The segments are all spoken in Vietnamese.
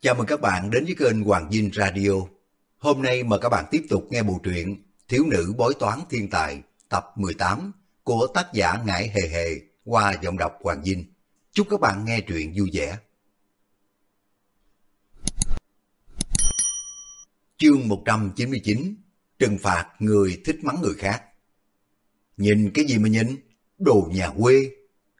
Chào mừng các bạn đến với kênh Hoàng Dinh Radio. Hôm nay mời các bạn tiếp tục nghe bộ truyện Thiếu nữ bói toán thiên tài tập 18 của tác giả Ngải Hề Hề qua giọng đọc Hoàng Dinh. Chúc các bạn nghe truyện vui vẻ. Chương 199 Trừng phạt người thích mắng người khác Nhìn cái gì mà nhìn? Đồ nhà quê.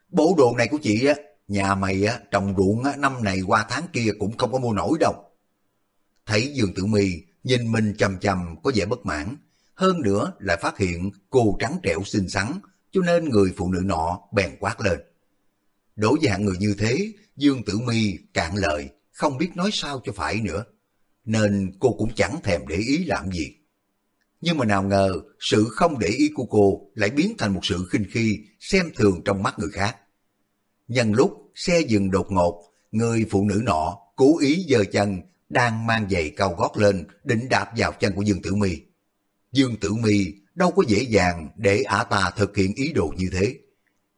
Bộ đồ này của chị á, nhà mày á, trồng ruộng á, năm này qua tháng kia cũng không có mua nổi đâu. Thấy Dương Tử Mi nhìn mình chầm chầm có vẻ bất mãn, hơn nữa lại phát hiện cô trắng trẻo xinh xắn, cho nên người phụ nữ nọ bèn quát lên. Đối với hạng người như thế, Dương Tử Mi cạn lời, không biết nói sao cho phải nữa. Nên cô cũng chẳng thèm để ý làm gì. Nhưng mà nào ngờ, sự không để ý của cô lại biến thành một sự khinh khi, xem thường trong mắt người khác. Nhân lúc xe dừng đột ngột, người phụ nữ nọ cố ý giơ chân, đang mang giày cao gót lên, định đạp vào chân của Dương Tử Mi. Dương Tử Mi đâu có dễ dàng để ả ta thực hiện ý đồ như thế.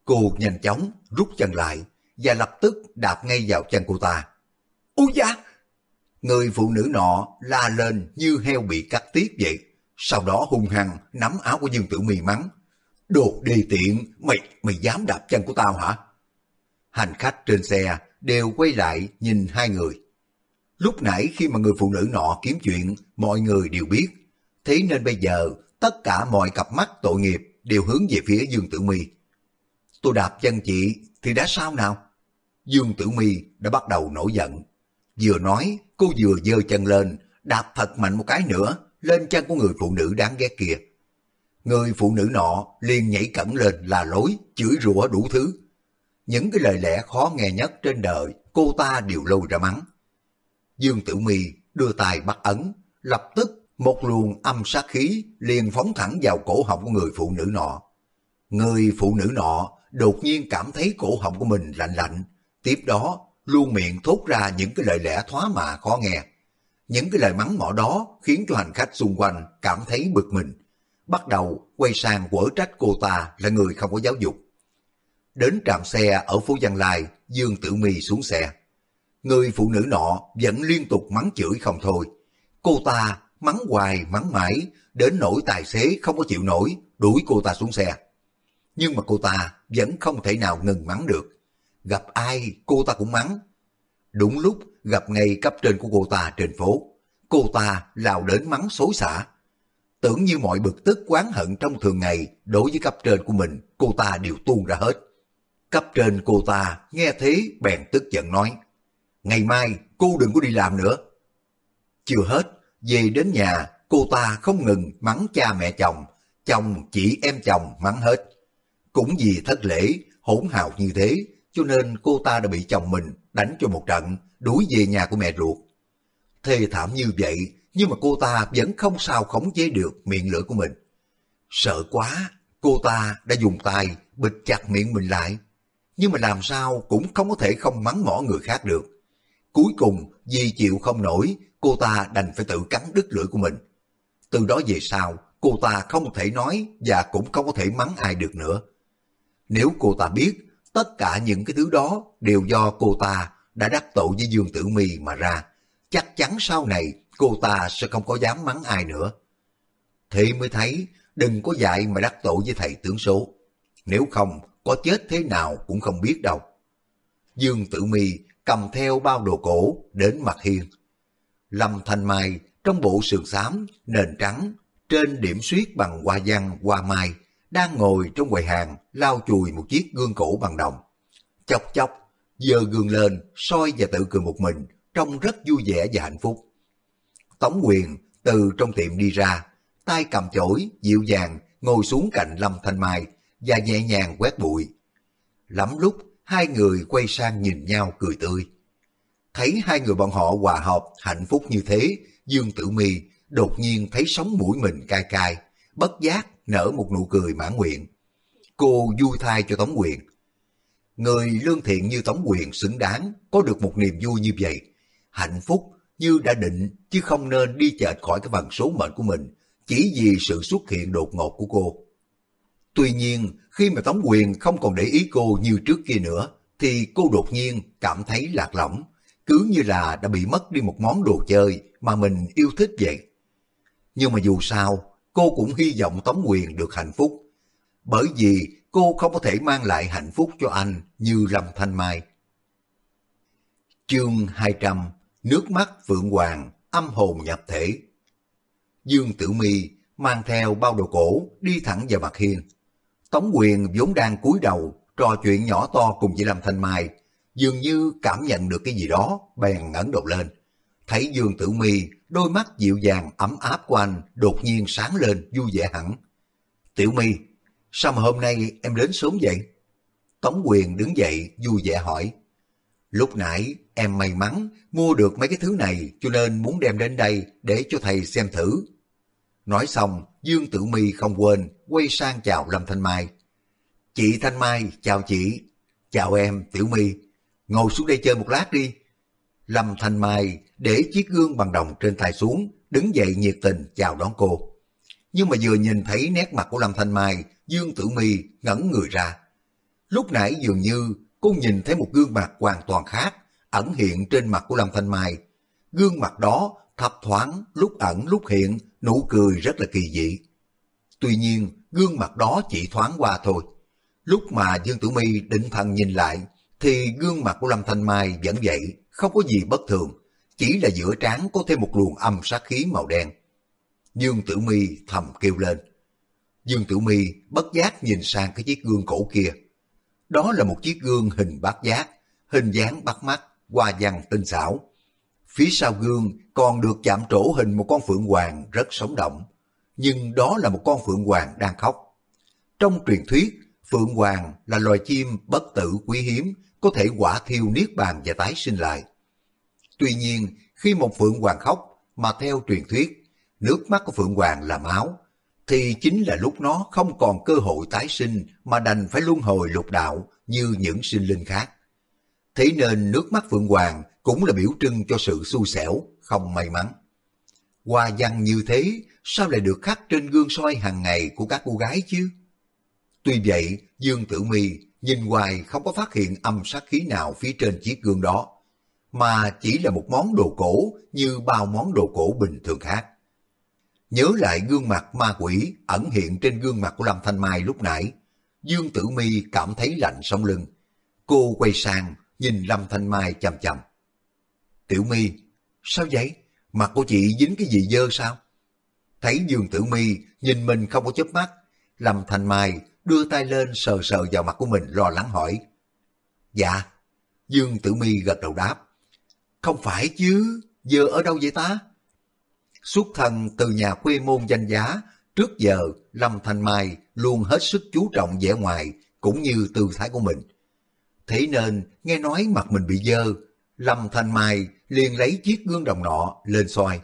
Cô nhanh chóng rút chân lại và lập tức đạp ngay vào chân cô ta. Ôi da! Người phụ nữ nọ la lên như heo bị cắt tiết vậy. Sau đó hung hăng nắm áo của Dương Tử Mi mắng. Đồ đề tiện, mày, mày dám đạp chân của tao hả? Hành khách trên xe đều quay lại nhìn hai người. Lúc nãy khi mà người phụ nữ nọ kiếm chuyện, mọi người đều biết. Thế nên bây giờ, tất cả mọi cặp mắt tội nghiệp đều hướng về phía Dương Tử Mi. Tôi đạp chân chị thì đã sao nào? Dương Tử Mi đã bắt đầu nổi giận. Vừa nói, cô vừa giơ chân lên, đạp thật mạnh một cái nữa, lên chân của người phụ nữ đáng ghét kia. Người phụ nữ nọ liền nhảy cẩn lên là lối, chửi rủa đủ thứ. Những cái lời lẽ khó nghe nhất trên đời, cô ta đều lôi ra mắng. Dương Tử Mi đưa tay bắt ấn, lập tức một luồng âm sát khí liền phóng thẳng vào cổ họng của người phụ nữ nọ. Người phụ nữ nọ đột nhiên cảm thấy cổ họng của mình lạnh lạnh, tiếp đó luôn miệng thốt ra những cái lời lẽ thoá mạ khó nghe. Những cái lời mắng mỏ đó khiến cho hành khách xung quanh cảm thấy bực mình. Bắt đầu quay sang quở trách cô ta là người không có giáo dục. Đến trạm xe ở phố Văn Lai, Dương Tử Mi xuống xe. Người phụ nữ nọ vẫn liên tục mắng chửi không thôi. Cô ta mắng hoài mắng mãi, đến nỗi tài xế không có chịu nổi, đuổi cô ta xuống xe. Nhưng mà cô ta vẫn không thể nào ngừng mắng được. Gặp ai cô ta cũng mắng. Đúng lúc gặp ngay cấp trên của cô ta trên phố, cô ta lao đến mắng xối xả. Tưởng như mọi bực tức quán hận trong thường ngày đối với cấp trên của mình, cô ta đều tuôn ra hết. Cấp trên cô ta nghe thế bèn tức giận nói, ngày mai cô đừng có đi làm nữa. Chưa hết, về đến nhà cô ta không ngừng mắng cha mẹ chồng, chồng chị em chồng mắng hết. Cũng vì thất lễ, hỗn hào như thế, cho nên cô ta đã bị chồng mình đánh cho một trận, đuổi về nhà của mẹ ruột. Thê thảm như vậy, nhưng mà cô ta vẫn không sao khống chế được miệng lưỡi của mình. Sợ quá, cô ta đã dùng tay bịt chặt miệng mình lại. Nhưng mà làm sao cũng không có thể không mắng mỏ người khác được. Cuối cùng, vì chịu không nổi, cô ta đành phải tự cắn đứt lưỡi của mình. Từ đó về sau, cô ta không thể nói và cũng không có thể mắng ai được nữa. Nếu cô ta biết tất cả những cái thứ đó đều do cô ta đã đắc tội với Dương Tử Mi mà ra, chắc chắn sau này cô ta sẽ không có dám mắng ai nữa. Thế mới thấy, đừng có dạy mà đắc tội với thầy tướng số. Nếu không, có chết thế nào cũng không biết đâu. Dương Tử Mi cầm theo bao đồ cổ đến mặt hiên. Lâm Thanh Mai trong bộ sườn xám, nền trắng, trên điểm suyết bằng hoa văn, hoa mai, đang ngồi trong quầy hàng lau chùi một chiếc gương cổ bằng đồng. Chọc chọc, giơ gương lên, soi và tự cười một mình, trông rất vui vẻ và hạnh phúc. Tống quyền từ trong tiệm đi ra, tay cầm chổi, dịu dàng, ngồi xuống cạnh Lâm Thanh Mai và nhẹ nhàng quét bụi. Lắm lúc, hai người quay sang nhìn nhau cười tươi. Thấy hai người bọn họ hòa hợp, hạnh phúc như thế, Dương Tử Mi đột nhiên thấy sống mũi mình cay cay, bất giác nở một nụ cười mãn nguyện. Cô vui thai cho Tống Quyền. Người lương thiện như Tống Quyền xứng đáng có được một niềm vui như vậy. Hạnh phúc như đã định chứ không nên đi chệch khỏi cái phần số mệnh của mình chỉ vì sự xuất hiện đột ngột của cô. Tuy nhiên, khi mà Tống Quyền không còn để ý cô như trước kia nữa, thì cô đột nhiên cảm thấy lạc lõng, cứ như là đã bị mất đi một món đồ chơi mà mình yêu thích vậy. Nhưng mà dù sao, cô cũng hy vọng Tống Quyền được hạnh phúc. Bởi vì cô không có thể mang lại hạnh phúc cho anh như Lâm Thanh Mai. Chương 200 Nước mắt Phượng Hoàng âm hồn nhập thể Dương Tử Mi mang theo bao đồ cổ đi thẳng vào mặt hiên. Tống Quyền vốn đang cúi đầu trò chuyện nhỏ to cùng với Lâm Thanh Mai, dường như cảm nhận được cái gì đó, bèn ngẩng đầu lên. Thấy Dương Tử Mi, đôi mắt dịu dàng ấm áp của anh đột nhiên sáng lên vui vẻ hẳn. Tiểu Mi, sao mà hôm nay em đến sớm vậy? Tống Quyền đứng dậy vui vẻ hỏi. Lúc nãy em may mắn mua được mấy cái thứ này cho nên muốn đem đến đây để cho thầy xem thử. Nói xong, Dương Tử Mi không quên quay sang chào Lâm Thanh Mai. Chị Thanh Mai, chào chị. Chào em, Tiểu Mi. Ngồi xuống đây chơi một lát đi. Lâm Thanh Mai để chiếc gương bằng đồng trên tay xuống, đứng dậy nhiệt tình chào đón cô. Nhưng mà vừa nhìn thấy nét mặt của Lâm Thanh Mai, Dương Tử Mi ngẩn người ra. Lúc nãy dường như cô nhìn thấy một gương mặt hoàn toàn khác, ẩn hiện trên mặt của Lâm Thanh Mai. Gương mặt đó thập thoáng, lúc ẩn lúc hiện, nụ cười rất là kỳ dị. Tuy nhiên, gương mặt đó chỉ thoáng qua thôi. Lúc mà Dương Tử Mi định thần nhìn lại, thì gương mặt của Lâm Thanh Mai vẫn vậy, không có gì bất thường, chỉ là giữa trán có thêm một luồng âm sát khí màu đen. Dương Tử Mi thầm kêu lên. Dương Tử Mi bất giác nhìn sang cái chiếc gương cổ kia. Đó là một chiếc gương hình bát giác, hình dáng bắt mắt, hoa văn tinh xảo. Phía sau gương còn được chạm trổ hình một con phượng hoàng rất sống động, nhưng đó là một con phượng hoàng đang khóc. Trong truyền thuyết, phượng hoàng là loài chim bất tử quý hiếm, có thể quả thiêu niết bàn và tái sinh lại. Tuy nhiên, khi một phượng hoàng khóc, mà theo truyền thuyết, nước mắt của phượng hoàng là máu, thì chính là lúc nó không còn cơ hội tái sinh mà đành phải luân hồi lục đạo như những sinh linh khác. Thế nên nước mắt phượng hoàng cũng là biểu trưng cho sự xui xẻo, không may mắn. Hoa văn như thế, sao lại được khắc trên gương soi hàng ngày của các cô gái chứ? Tuy vậy, Dương Tử Mi nhìn hoài không có phát hiện âm sát khí nào phía trên chiếc gương đó, mà chỉ là một món đồ cổ như bao món đồ cổ bình thường khác. Nhớ lại gương mặt ma quỷ ẩn hiện trên gương mặt của Lâm Thanh Mai lúc nãy, Dương Tử Mi cảm thấy lạnh sống lưng. Cô quay sang, nhìn Lâm Thanh Mai chầm chầm. Tiểu My, sao vậy? Mặt của chị dính cái gì dơ sao? Thấy Dương Tử My nhìn mình không có chớp mắt, Lâm Thanh Mai đưa tay lên sờ sờ vào mặt của mình lo lắng hỏi. Dạ. Dương Tử My gật đầu đáp. Không phải chứ, dơ ở đâu vậy ta? Xuất thân từ nhà quê môn danh giá, trước giờ Lâm Thanh Mai luôn hết sức chú trọng vẻ ngoài cũng như tư thái của mình. Thế nên nghe nói mặt mình bị dơ, Lâm Thanh Mai liền lấy chiếc gương đồng nọ lên soi.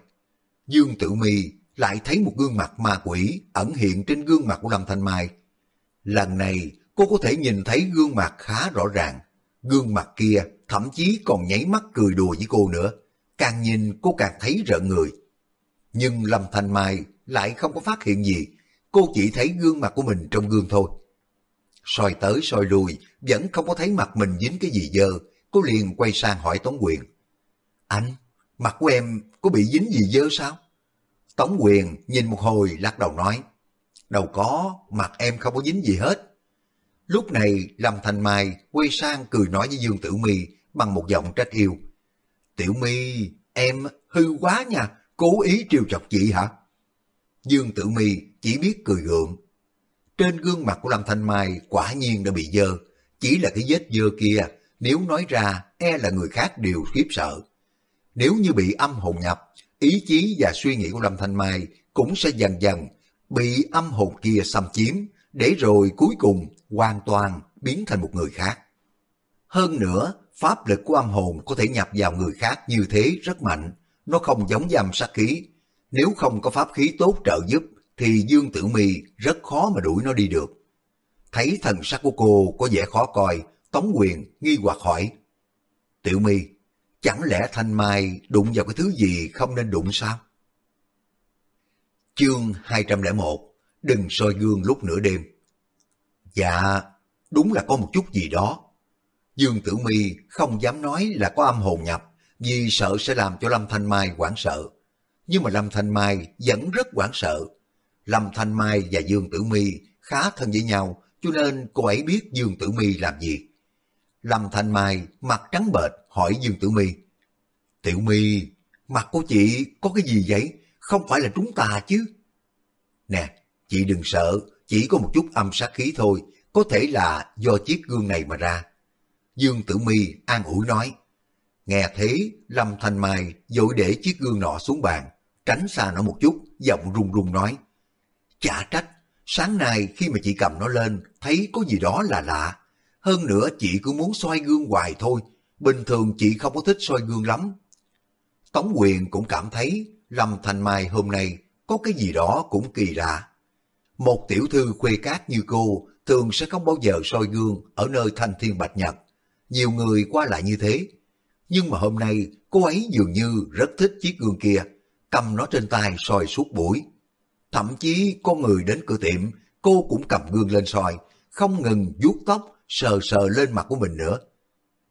Dương Tử Mi lại thấy một gương mặt ma quỷ ẩn hiện trên gương mặt của Lâm Thanh Mai. Lần này cô có thể nhìn thấy gương mặt khá rõ ràng. Gương mặt kia thậm chí còn nháy mắt cười đùa với cô nữa. Càng nhìn cô càng thấy rợn người. Nhưng Lâm Thanh Mai lại không có phát hiện gì. Cô chỉ thấy gương mặt của mình trong gương thôi soi tới soi lui, vẫn không có thấy mặt mình dính cái gì dơ. Cô liền quay sang hỏi Tống Quyền. Anh, mặt của em có bị dính gì dơ sao? Tống Quyền nhìn một hồi lắc đầu nói. Đâu có, mặt em không có dính gì hết. Lúc này Lâm Thành Mai quay sang cười nói với Dương Tử Mi bằng một giọng trách yêu. Tiểu Mi, em hư quá nha, cố ý trêu chọc chị hả? Dương Tử Mi chỉ biết cười gượng. Trên gương mặt của Lâm Thanh Mai quả nhiên đã bị dơ, chỉ là cái vết dơ kia, nếu nói ra e là người khác đều khiếp sợ. Nếu như bị âm hồn nhập, ý chí và suy nghĩ của Lâm Thanh Mai cũng sẽ dần dần bị âm hồn kia xâm chiếm, để rồi cuối cùng hoàn toàn biến thành một người khác. Hơn nữa, pháp lực của âm hồn có thể nhập vào người khác như thế rất mạnh, nó không giống với âm sát khí. Nếu không có pháp khí tốt trợ giúp, thì Dương Tử Mi rất khó mà đuổi nó đi được. Thấy thần sắc của cô có vẻ khó coi, Tống Quyền nghi hoặc hỏi. Tiểu mi chẳng lẽ Thanh Mai đụng vào cái thứ gì không nên đụng sao? Chương 201 Đừng soi gương lúc nửa đêm Dạ, đúng là có một chút gì đó. Dương Tử Mi không dám nói là có âm hồn nhập, vì sợ sẽ làm cho Lâm Thanh Mai hoảng sợ. Nhưng mà Lâm Thanh Mai vẫn rất hoảng sợ. Lâm Thanh Mai và Dương Tử Mi khá thân với nhau, cho nên cô ấy biết Dương Tử Mi làm gì. Lâm Thanh Mai mặt trắng bệch hỏi Dương Tử Mi: "Tiểu Mi, mặt của chị có cái gì vậy? Không phải là trúng tà chứ?" "Nè, chị đừng sợ, chỉ có một chút âm sát khí thôi, có thể là do chiếc gương này mà ra." Dương Tử Mi an ủi nói. Nghe thế, Lâm Thanh Mai vội để chiếc gương nọ xuống bàn, tránh xa nó một chút, giọng run run nói. Chả trách, sáng nay khi mà chị cầm nó lên, thấy có gì đó là lạ. Hơn nữa chị cứ muốn soi gương hoài thôi, bình thường chị không có thích soi gương lắm. Tống Quyền cũng cảm thấy Lâm Thanh Mai hôm nay có cái gì đó cũng kỳ lạ. Một tiểu thư khuê cát như cô thường sẽ không bao giờ soi gương ở nơi thanh thiên bạch nhật. Nhiều người qua lại như thế. Nhưng mà hôm nay cô ấy dường như rất thích chiếc gương kia, cầm nó trên tay soi suốt buổi. Thậm chí có người đến cửa tiệm, cô cũng cầm gương lên soi, không ngừng vuốt tóc, sờ sờ lên mặt của mình nữa.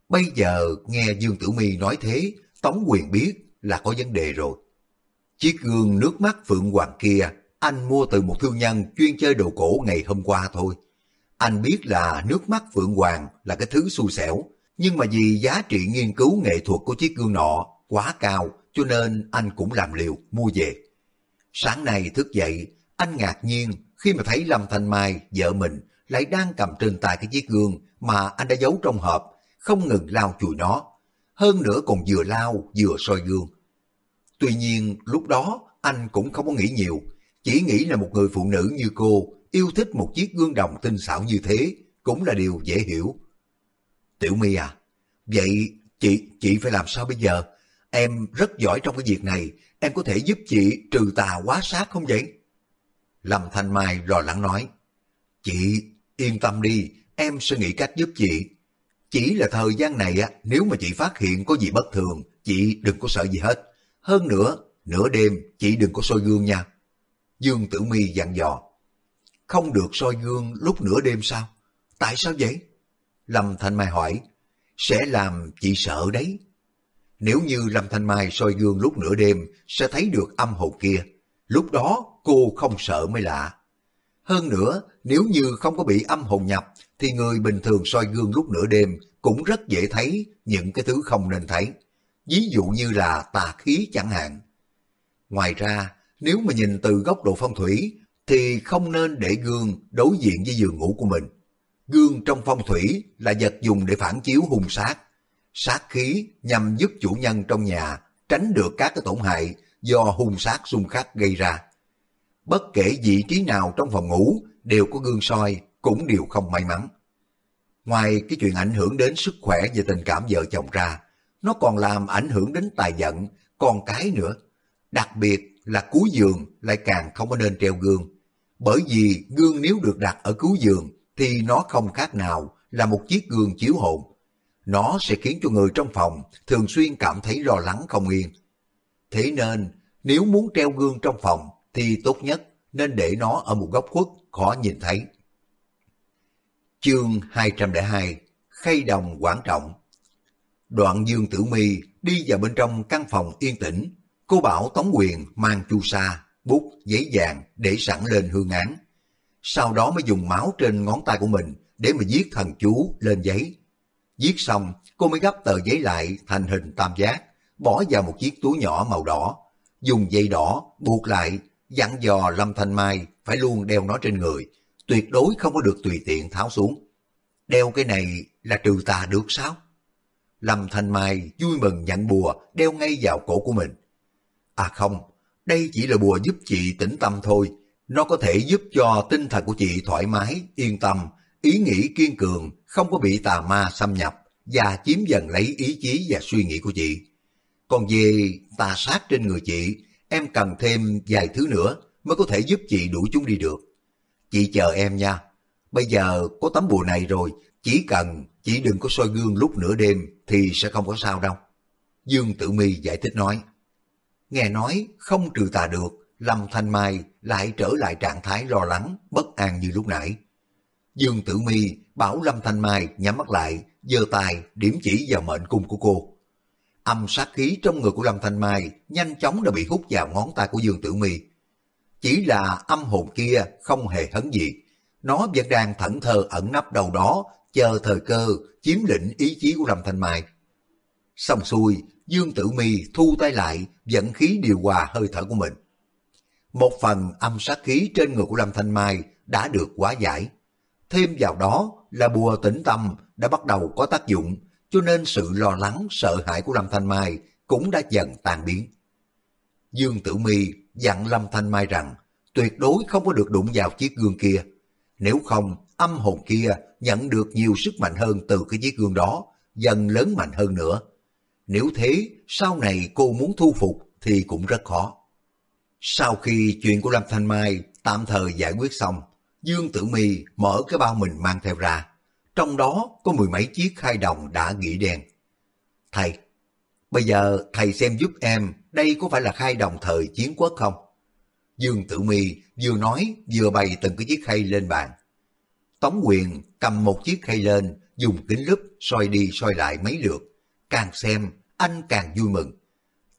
Bây giờ nghe Dương Tử Mi nói thế, Tống Quyền biết là có vấn đề rồi. Chiếc gương nước mắt Phượng Hoàng kia, anh mua từ một thương nhân chuyên chơi đồ cổ ngày hôm qua thôi. Anh biết là nước mắt Phượng Hoàng là cái thứ xui xẻo, nhưng mà vì giá trị nghiên cứu nghệ thuật của chiếc gương nọ quá cao, cho nên anh cũng làm liều mua về. Sáng nay thức dậy, anh ngạc nhiên khi mà thấy Lâm Thanh Mai, vợ mình, lại đang cầm trên tay cái chiếc gương mà anh đã giấu trong hộp, không ngừng lao chùi nó. Hơn nữa còn vừa lao vừa soi gương. Tuy nhiên lúc đó anh cũng không có nghĩ nhiều, chỉ nghĩ là một người phụ nữ như cô yêu thích một chiếc gương đồng tinh xảo như thế cũng là điều dễ hiểu. Tiểu My à, vậy chị chị phải làm sao bây giờ? Em rất giỏi trong cái việc này, em có thể giúp chị trừ tà quá sát không vậy? Lâm Thanh Mai rò lắng nói, chị yên tâm đi, em sẽ nghĩ cách giúp chị. Chỉ là thời gian này á, nếu mà chị phát hiện có gì bất thường, chị đừng có sợ gì hết. Hơn nữa, nửa đêm chị đừng có soi gương nha. Dương Tử Mi dặn dò. Không được soi gương lúc nửa đêm sao? Tại sao vậy? Lâm Thanh Mai hỏi. Sẽ làm chị sợ đấy. Nếu như Lâm Thanh Mai soi gương lúc nửa đêm sẽ thấy được âm hồn kia. Lúc đó cô không sợ mới lạ. Hơn nữa, nếu như không có bị âm hồn nhập thì người bình thường soi gương lúc nửa đêm cũng rất dễ thấy những cái thứ không nên thấy. Ví dụ như là tà khí chẳng hạn. Ngoài ra, nếu mà nhìn từ góc độ phong thủy thì không nên để gương đối diện với giường ngủ của mình. Gương trong phong thủy là vật dùng để phản chiếu hung sát. Sát khí nhằm giúp chủ nhân trong nhà tránh được các cái tổn hại do hung sát xung khắc gây ra. Bất kể vị trí nào trong phòng ngủ đều có gương soi cũng đều không may mắn. Ngoài cái chuyện ảnh hưởng đến sức khỏe và tình cảm vợ chồng ra, nó còn làm ảnh hưởng đến tài vận, con cái nữa. Đặc biệt là cuối giường lại càng không có nên treo gương. Bởi vì gương nếu được đặt ở cuối giường thì nó không khác nào là một chiếc gương chiếu hồn. Nó sẽ khiến cho người trong phòng thường xuyên cảm thấy lo lắng không yên. Thế nên, nếu muốn treo gương trong phòng thì tốt nhất nên để nó ở một góc khuất khó nhìn thấy. Chương 202 Khay đồng quan trọng Đoạn Dương Tử Mi đi vào bên trong căn phòng yên tĩnh. Cô bảo Tống Quyền mang chu sa, bút, giấy vàng để sẵn lên hương án. Sau đó mới dùng máu trên ngón tay của mình để mà viết thần chú lên giấy. Viết xong, cô mới gấp tờ giấy lại thành hình tam giác, bỏ vào một chiếc túi nhỏ màu đỏ. Dùng dây đỏ buộc lại, dặn dò Lâm Thanh Mai phải luôn đeo nó trên người, tuyệt đối không có được tùy tiện tháo xuống. Đeo cái này là trừ tà được sao? Lâm Thanh Mai vui mừng nhận bùa đeo ngay vào cổ của mình. À không, đây chỉ là bùa giúp chị tĩnh tâm thôi. Nó có thể giúp cho tinh thần của chị thoải mái, yên tâm, ý nghĩ kiên cường, không có bị tà ma xâm nhập và chiếm dần lấy ý chí và suy nghĩ của chị. Còn về tà sát trên người chị, em cần thêm vài thứ nữa mới có thể giúp chị đuổi chúng đi được. Chị chờ em nha. Bây giờ có tấm bùa này rồi, chỉ cần chị đừng có soi gương lúc nửa đêm thì sẽ không có sao đâu. Dương Tử Mi giải thích nói. Nghe nói không trừ tà được, Lâm Thanh Mai lại trở lại trạng thái lo lắng, bất an như lúc nãy. Dương Tử Mi bảo Lâm Thanh Mai nhắm mắt lại, giơ tay điểm chỉ vào mệnh cung của cô. âm sát khí trong người của Lâm Thanh Mai nhanh chóng đã bị hút vào ngón tay của Dương Tử Mi. Chỉ là âm hồn kia không hề hấn gì, nó vẫn đang thẫn thờ ẩn nấp đâu đó, chờ thời cơ chiếm lĩnh ý chí của Lâm Thanh Mai. Xong xuôi, Dương Tử Mi thu tay lại, dẫn khí điều hòa hơi thở của mình. Một phần âm sát khí trên người của Lâm Thanh Mai đã được hóa giải. Thêm vào đó là bùa tĩnh tâm đã bắt đầu có tác dụng, cho nên sự lo lắng, sợ hãi của Lâm Thanh Mai cũng đã dần tan biến. Dương Tử Mi dặn Lâm Thanh Mai rằng tuyệt đối không có được đụng vào chiếc gương kia. Nếu không, âm hồn kia nhận được nhiều sức mạnh hơn từ cái chiếc gương đó, dần lớn mạnh hơn nữa. Nếu thế, sau này cô muốn thu phục thì cũng rất khó. Sau khi chuyện của Lâm Thanh Mai tạm thời giải quyết xong, Dương Tử Mi mở cái bao mình mang theo ra. Trong đó có mười mấy chiếc khai đồng đã nghỉ đen. Thầy, bây giờ thầy xem giúp em đây có phải là khai đồng thời chiến quốc không? Dương Tử Mi vừa nói vừa bày từng cái chiếc khay lên bàn. Tống Quyền cầm một chiếc khay lên, dùng kính lúp soi đi soi lại mấy lượt. Càng xem, anh càng vui mừng.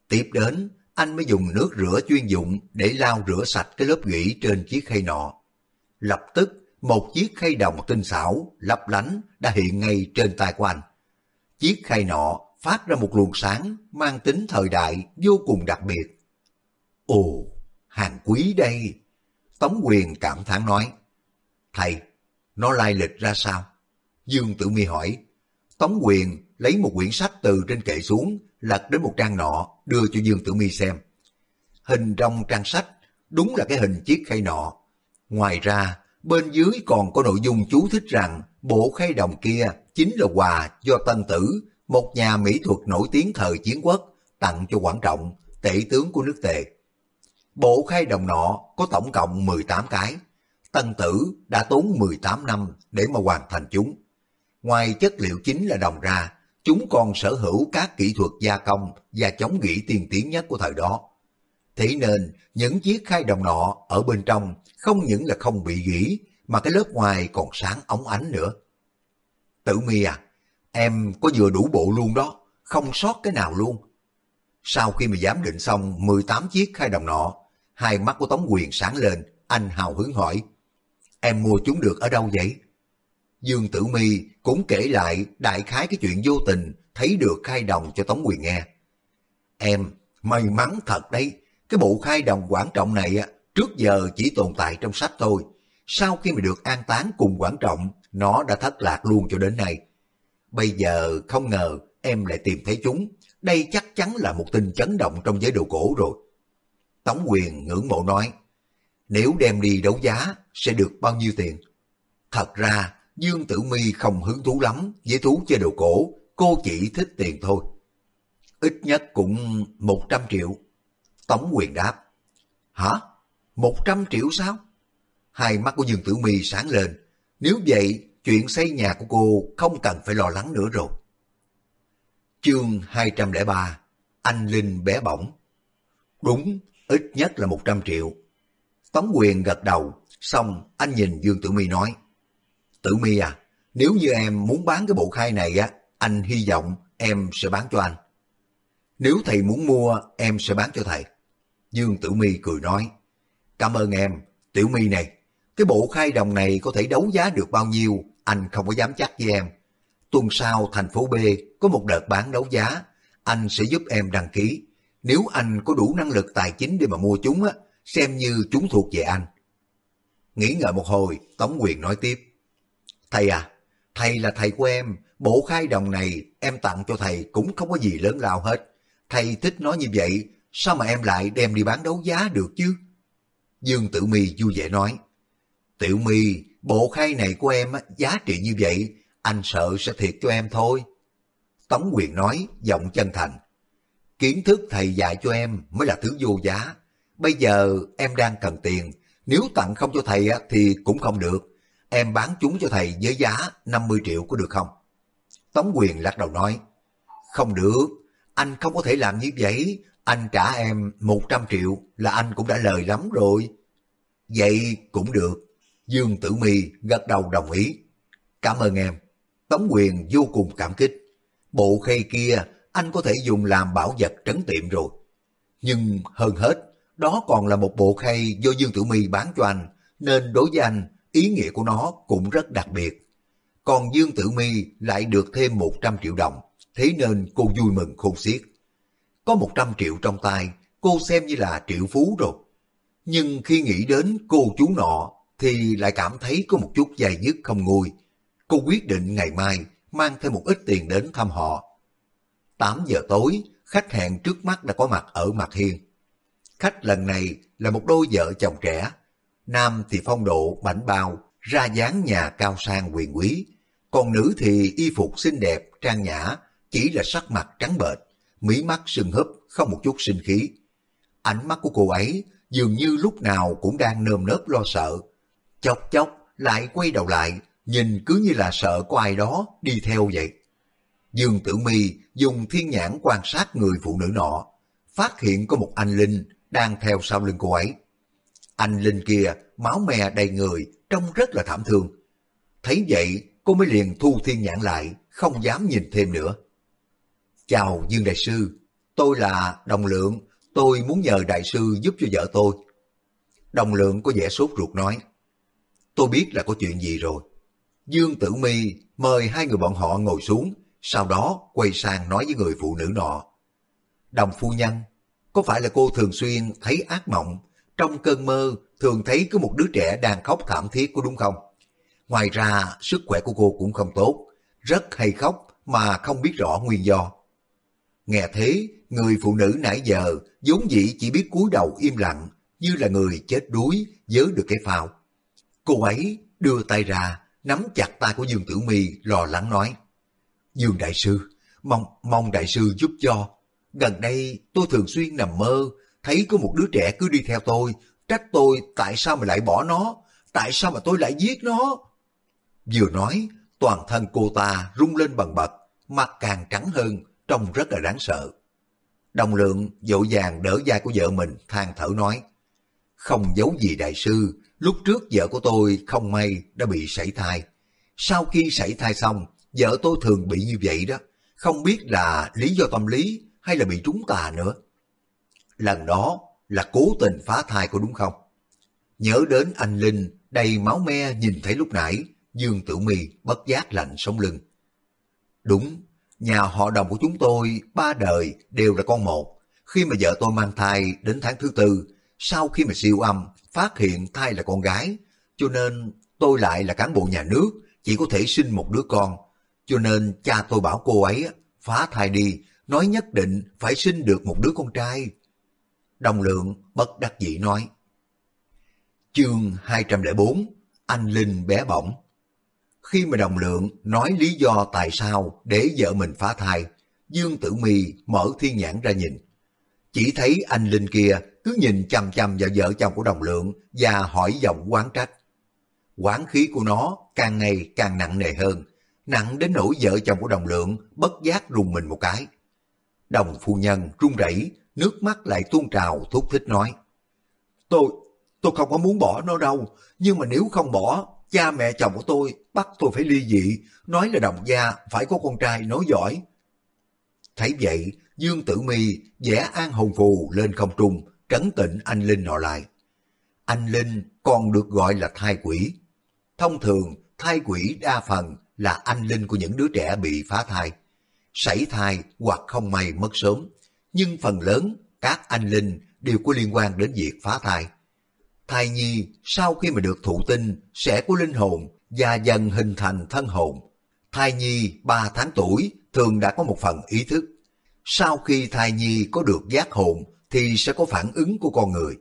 Tiếp đến, anh mới dùng nước rửa chuyên dụng để lau rửa sạch cái lớp gỉ trên chiếc khay nọ. Lập tức, một chiếc khay đồng tinh xảo, lấp lánh đã hiện ngay trên tay của anh. Chiếc khay nọ phát ra một luồng sáng mang tính thời đại vô cùng đặc biệt. Ồ, hàng quý đây! Tống quyền cảm thán nói. Thầy, nó lai lịch ra sao? Dương Tử Mi hỏi. Tống quyền lấy một quyển sách từ trên kệ xuống, lật đến một trang nọ, đưa cho Dương Tử Mi xem. Hình trong trang sách đúng là cái hình chiếc khay nọ. Ngoài ra, bên dưới còn có nội dung chú thích rằng bộ khay đồng kia chính là quà do Tân Tử, một nhà mỹ thuật nổi tiếng thời chiến quốc, tặng cho Quảng Trọng, tể tướng của nước Tề. Bộ khay đồng nọ có tổng cộng 18 cái. Tân Tử đã tốn 18 năm để mà hoàn thành chúng. Ngoài chất liệu chính là đồng ra, chúng còn sở hữu các kỹ thuật gia công và chống gỉ tiên tiến nhất của thời đó. Thế nên, những chiếc khai đồng nọ ở bên trong không những là không bị gỉ, mà cái lớp ngoài còn sáng óng ánh nữa. Tử mi à, em có vừa đủ bộ luôn đó, không sót cái nào luôn. Sau khi mà giám định xong 18 chiếc khai đồng nọ, hai mắt của Tống Quyền sáng lên, anh hào hứng hỏi, em mua chúng được ở đâu vậy? Dương Tử Mi cũng kể lại đại khái cái chuyện vô tình thấy được khai đồng cho Tống Quyền nghe. Em, may mắn thật đấy, cái bộ khai đồng quan trọng này trước giờ chỉ tồn tại trong sách thôi. Sau khi mà được an táng cùng quan trọng, nó đã thất lạc luôn cho đến nay. Bây giờ không ngờ em lại tìm thấy chúng, đây chắc chắn là một tin chấn động trong giới đồ cổ rồi. Tống quyền ngưỡng mộ nói, nếu đem đi đấu giá sẽ được bao nhiêu tiền? Thật ra, Dương Tử Mi không hứng thú lắm với thú chơi đồ cổ, cô chỉ thích tiền thôi. Ít nhất cũng 100 triệu. Tống quyền đáp. Hả? 100 triệu sao? Hai mắt của Dương Tử Mi sáng lên. Nếu vậy, chuyện xây nhà của cô không cần phải lo lắng nữa rồi. Chương 203 Anh Linh bé bỏng Đúng, ít nhất là 100 triệu. Tống quyền gật đầu, xong anh nhìn Dương Tử Mi nói. Tử Mi à, nếu như em muốn bán cái bộ khai này á, anh hy vọng em sẽ bán cho anh. Nếu thầy muốn mua, em sẽ bán cho thầy. Dương Tử Mi cười nói, cảm ơn em, Tiểu Mi này, cái bộ khai đồng này có thể đấu giá được bao nhiêu, anh không có dám chắc với em. Tuần sau thành phố B có một đợt bán đấu giá, anh sẽ giúp em đăng ký. Nếu anh có đủ năng lực tài chính để mà mua chúng á, xem như chúng thuộc về anh. Nghĩ ngợi một hồi, Tống Quyền nói tiếp. Thầy à, thầy là thầy của em, bộ khai đồng này em tặng cho thầy cũng không có gì lớn lao hết. Thầy thích nói như vậy, sao mà em lại đem đi bán đấu giá được chứ? Dương Tử Mi vui vẻ nói, Tiểu Mi, bộ khay này của em giá trị như vậy, anh sợ sẽ thiệt cho em thôi. Tống Quyền nói, giọng chân thành, kiến thức thầy dạy cho em mới là thứ vô giá. Bây giờ em đang cần tiền, nếu tặng không cho thầy thì cũng không được. Em bán chúng cho thầy với giá 50 triệu có được không? Tống Quyền lắc đầu nói, không được, anh không có thể làm như vậy, anh trả em 100 triệu là anh cũng đã lời lắm rồi. Vậy cũng được, Dương Tử Mi gật đầu đồng ý. Cảm ơn em. Tống Quyền vô cùng cảm kích. Bộ khay kia anh có thể dùng làm bảo vật trấn tiệm rồi. Nhưng hơn hết, đó còn là một bộ khay do Dương Tử Mi bán cho anh, nên đối với anh, ý nghĩa của nó cũng rất đặc biệt. Còn Dương Tử Mi lại được thêm 100 triệu đồng, thế nên cô vui mừng khôn xiết. Có 100 triệu trong tay, cô xem như là triệu phú rồi. Nhưng khi nghĩ đến cô chú nọ, thì lại cảm thấy có một chút dày dứt không nguôi. Cô quyết định ngày mai mang thêm một ít tiền đến thăm họ. 8 giờ tối, khách hẹn trước mắt đã có mặt ở mặt hiên. Khách lần này là một đôi vợ chồng trẻ. Nam thì phong độ bảnh bao, ra dáng nhà cao sang quyền quý. Còn nữ thì y phục xinh đẹp, trang nhã, chỉ là sắc mặt trắng bệch, mí mắt sưng húp, không một chút sinh khí. Ánh mắt của cô ấy dường như lúc nào cũng đang nơm nớp lo sợ. Chốc chốc lại quay đầu lại, nhìn cứ như là sợ có ai đó đi theo vậy. Dương Tử Mi dùng thiên nhãn quan sát người phụ nữ nọ, phát hiện có một anh Linh đang theo sau lưng cô ấy. Anh Linh kia máu me đầy người, trông rất là thảm thương. Thấy vậy, cô mới liền thu thiên nhãn lại, không dám nhìn thêm nữa. Chào Dương Đại Sư, tôi là Đồng Lượng, tôi muốn nhờ Đại Sư giúp cho vợ tôi. Đồng Lượng có vẻ sốt ruột nói, tôi biết là có chuyện gì rồi. Dương Tử Mi mời hai người bọn họ ngồi xuống, sau đó quay sang nói với người phụ nữ nọ. Đồng phu nhân, có phải là cô thường xuyên thấy ác mộng, trong cơn mơ thường thấy có một đứa trẻ đang khóc thảm thiết có đúng không? Ngoài ra, sức khỏe của cô cũng không tốt, rất hay khóc mà không biết rõ nguyên do. Nghe thế, người phụ nữ nãy giờ vốn dĩ chỉ biết cúi đầu im lặng, như là người chết đuối, dớ được cái phao. Cô ấy đưa tay ra, nắm chặt tay của Dương Tử Mi lo lắng nói. Dương Đại Sư, mong mong Đại Sư giúp cho. Gần đây tôi thường xuyên nằm mơ, thấy có một đứa trẻ cứ đi theo tôi, trách tôi tại sao mà lại bỏ nó, tại sao mà tôi lại giết nó. Vừa nói, toàn thân cô ta rung lên bần bật, mặt càng trắng hơn, trông rất là đáng sợ. Đồng lượng dỗ vàng đỡ vai của vợ mình, than thở nói, không giấu gì đại sư, lúc trước vợ của tôi không may đã bị sảy thai. Sau khi sảy thai xong, vợ tôi thường bị như vậy đó, không biết là lý do tâm lý hay là bị trúng tà nữa. Lần đó là cố tình phá thai của đúng không? Nhớ đến anh Linh đầy máu me nhìn thấy lúc nãy, Dương Tử Mi bất giác lạnh sống lưng. Đúng, nhà họ đồng của chúng tôi ba đời đều là con một. Khi mà vợ tôi mang thai đến tháng thứ tư, sau khi mà siêu âm, phát hiện thai là con gái, cho nên tôi lại là cán bộ nhà nước, chỉ có thể sinh một đứa con. Cho nên cha tôi bảo cô ấy phá thai đi, nói nhất định phải sinh được một đứa con trai. Đồng lượng bất đắc dĩ nói. Chương 204 Anh Linh bé bỏng khi mà đồng lượng nói lý do tại sao để vợ mình phá thai, Dương Tử Mi mở thiên nhãn ra nhìn. Chỉ thấy anh Linh kia cứ nhìn chăm chăm vào vợ chồng của đồng lượng và hỏi giọng quán trách. Quán khí của nó càng ngày càng nặng nề hơn, nặng đến nỗi vợ chồng của đồng lượng bất giác rùng mình một cái. Đồng phu nhân run rẩy, nước mắt lại tuôn trào thúc thích nói. Tôi, tôi không có muốn bỏ nó đâu, nhưng mà nếu không bỏ, cha mẹ chồng của tôi bắt tôi phải ly dị, nói là đồng gia phải có con trai nói giỏi. Thấy vậy, Dương Tử Mi vẽ an hồn phù lên không trung, trấn tịnh anh Linh nọ lại. Anh Linh còn được gọi là thai quỷ. Thông thường, thai quỷ đa phần là anh Linh của những đứa trẻ bị phá thai. Sảy thai hoặc không may mất sớm, nhưng phần lớn các anh Linh đều có liên quan đến việc phá thai. Thai nhi, sau khi mà được thụ tinh, sẽ có linh hồn và dần hình thành thân hồn. Thai nhi 3 tháng tuổi, thường đã có một phần ý thức. Sau khi thai nhi có được giác hồn, thì sẽ có phản ứng của con người.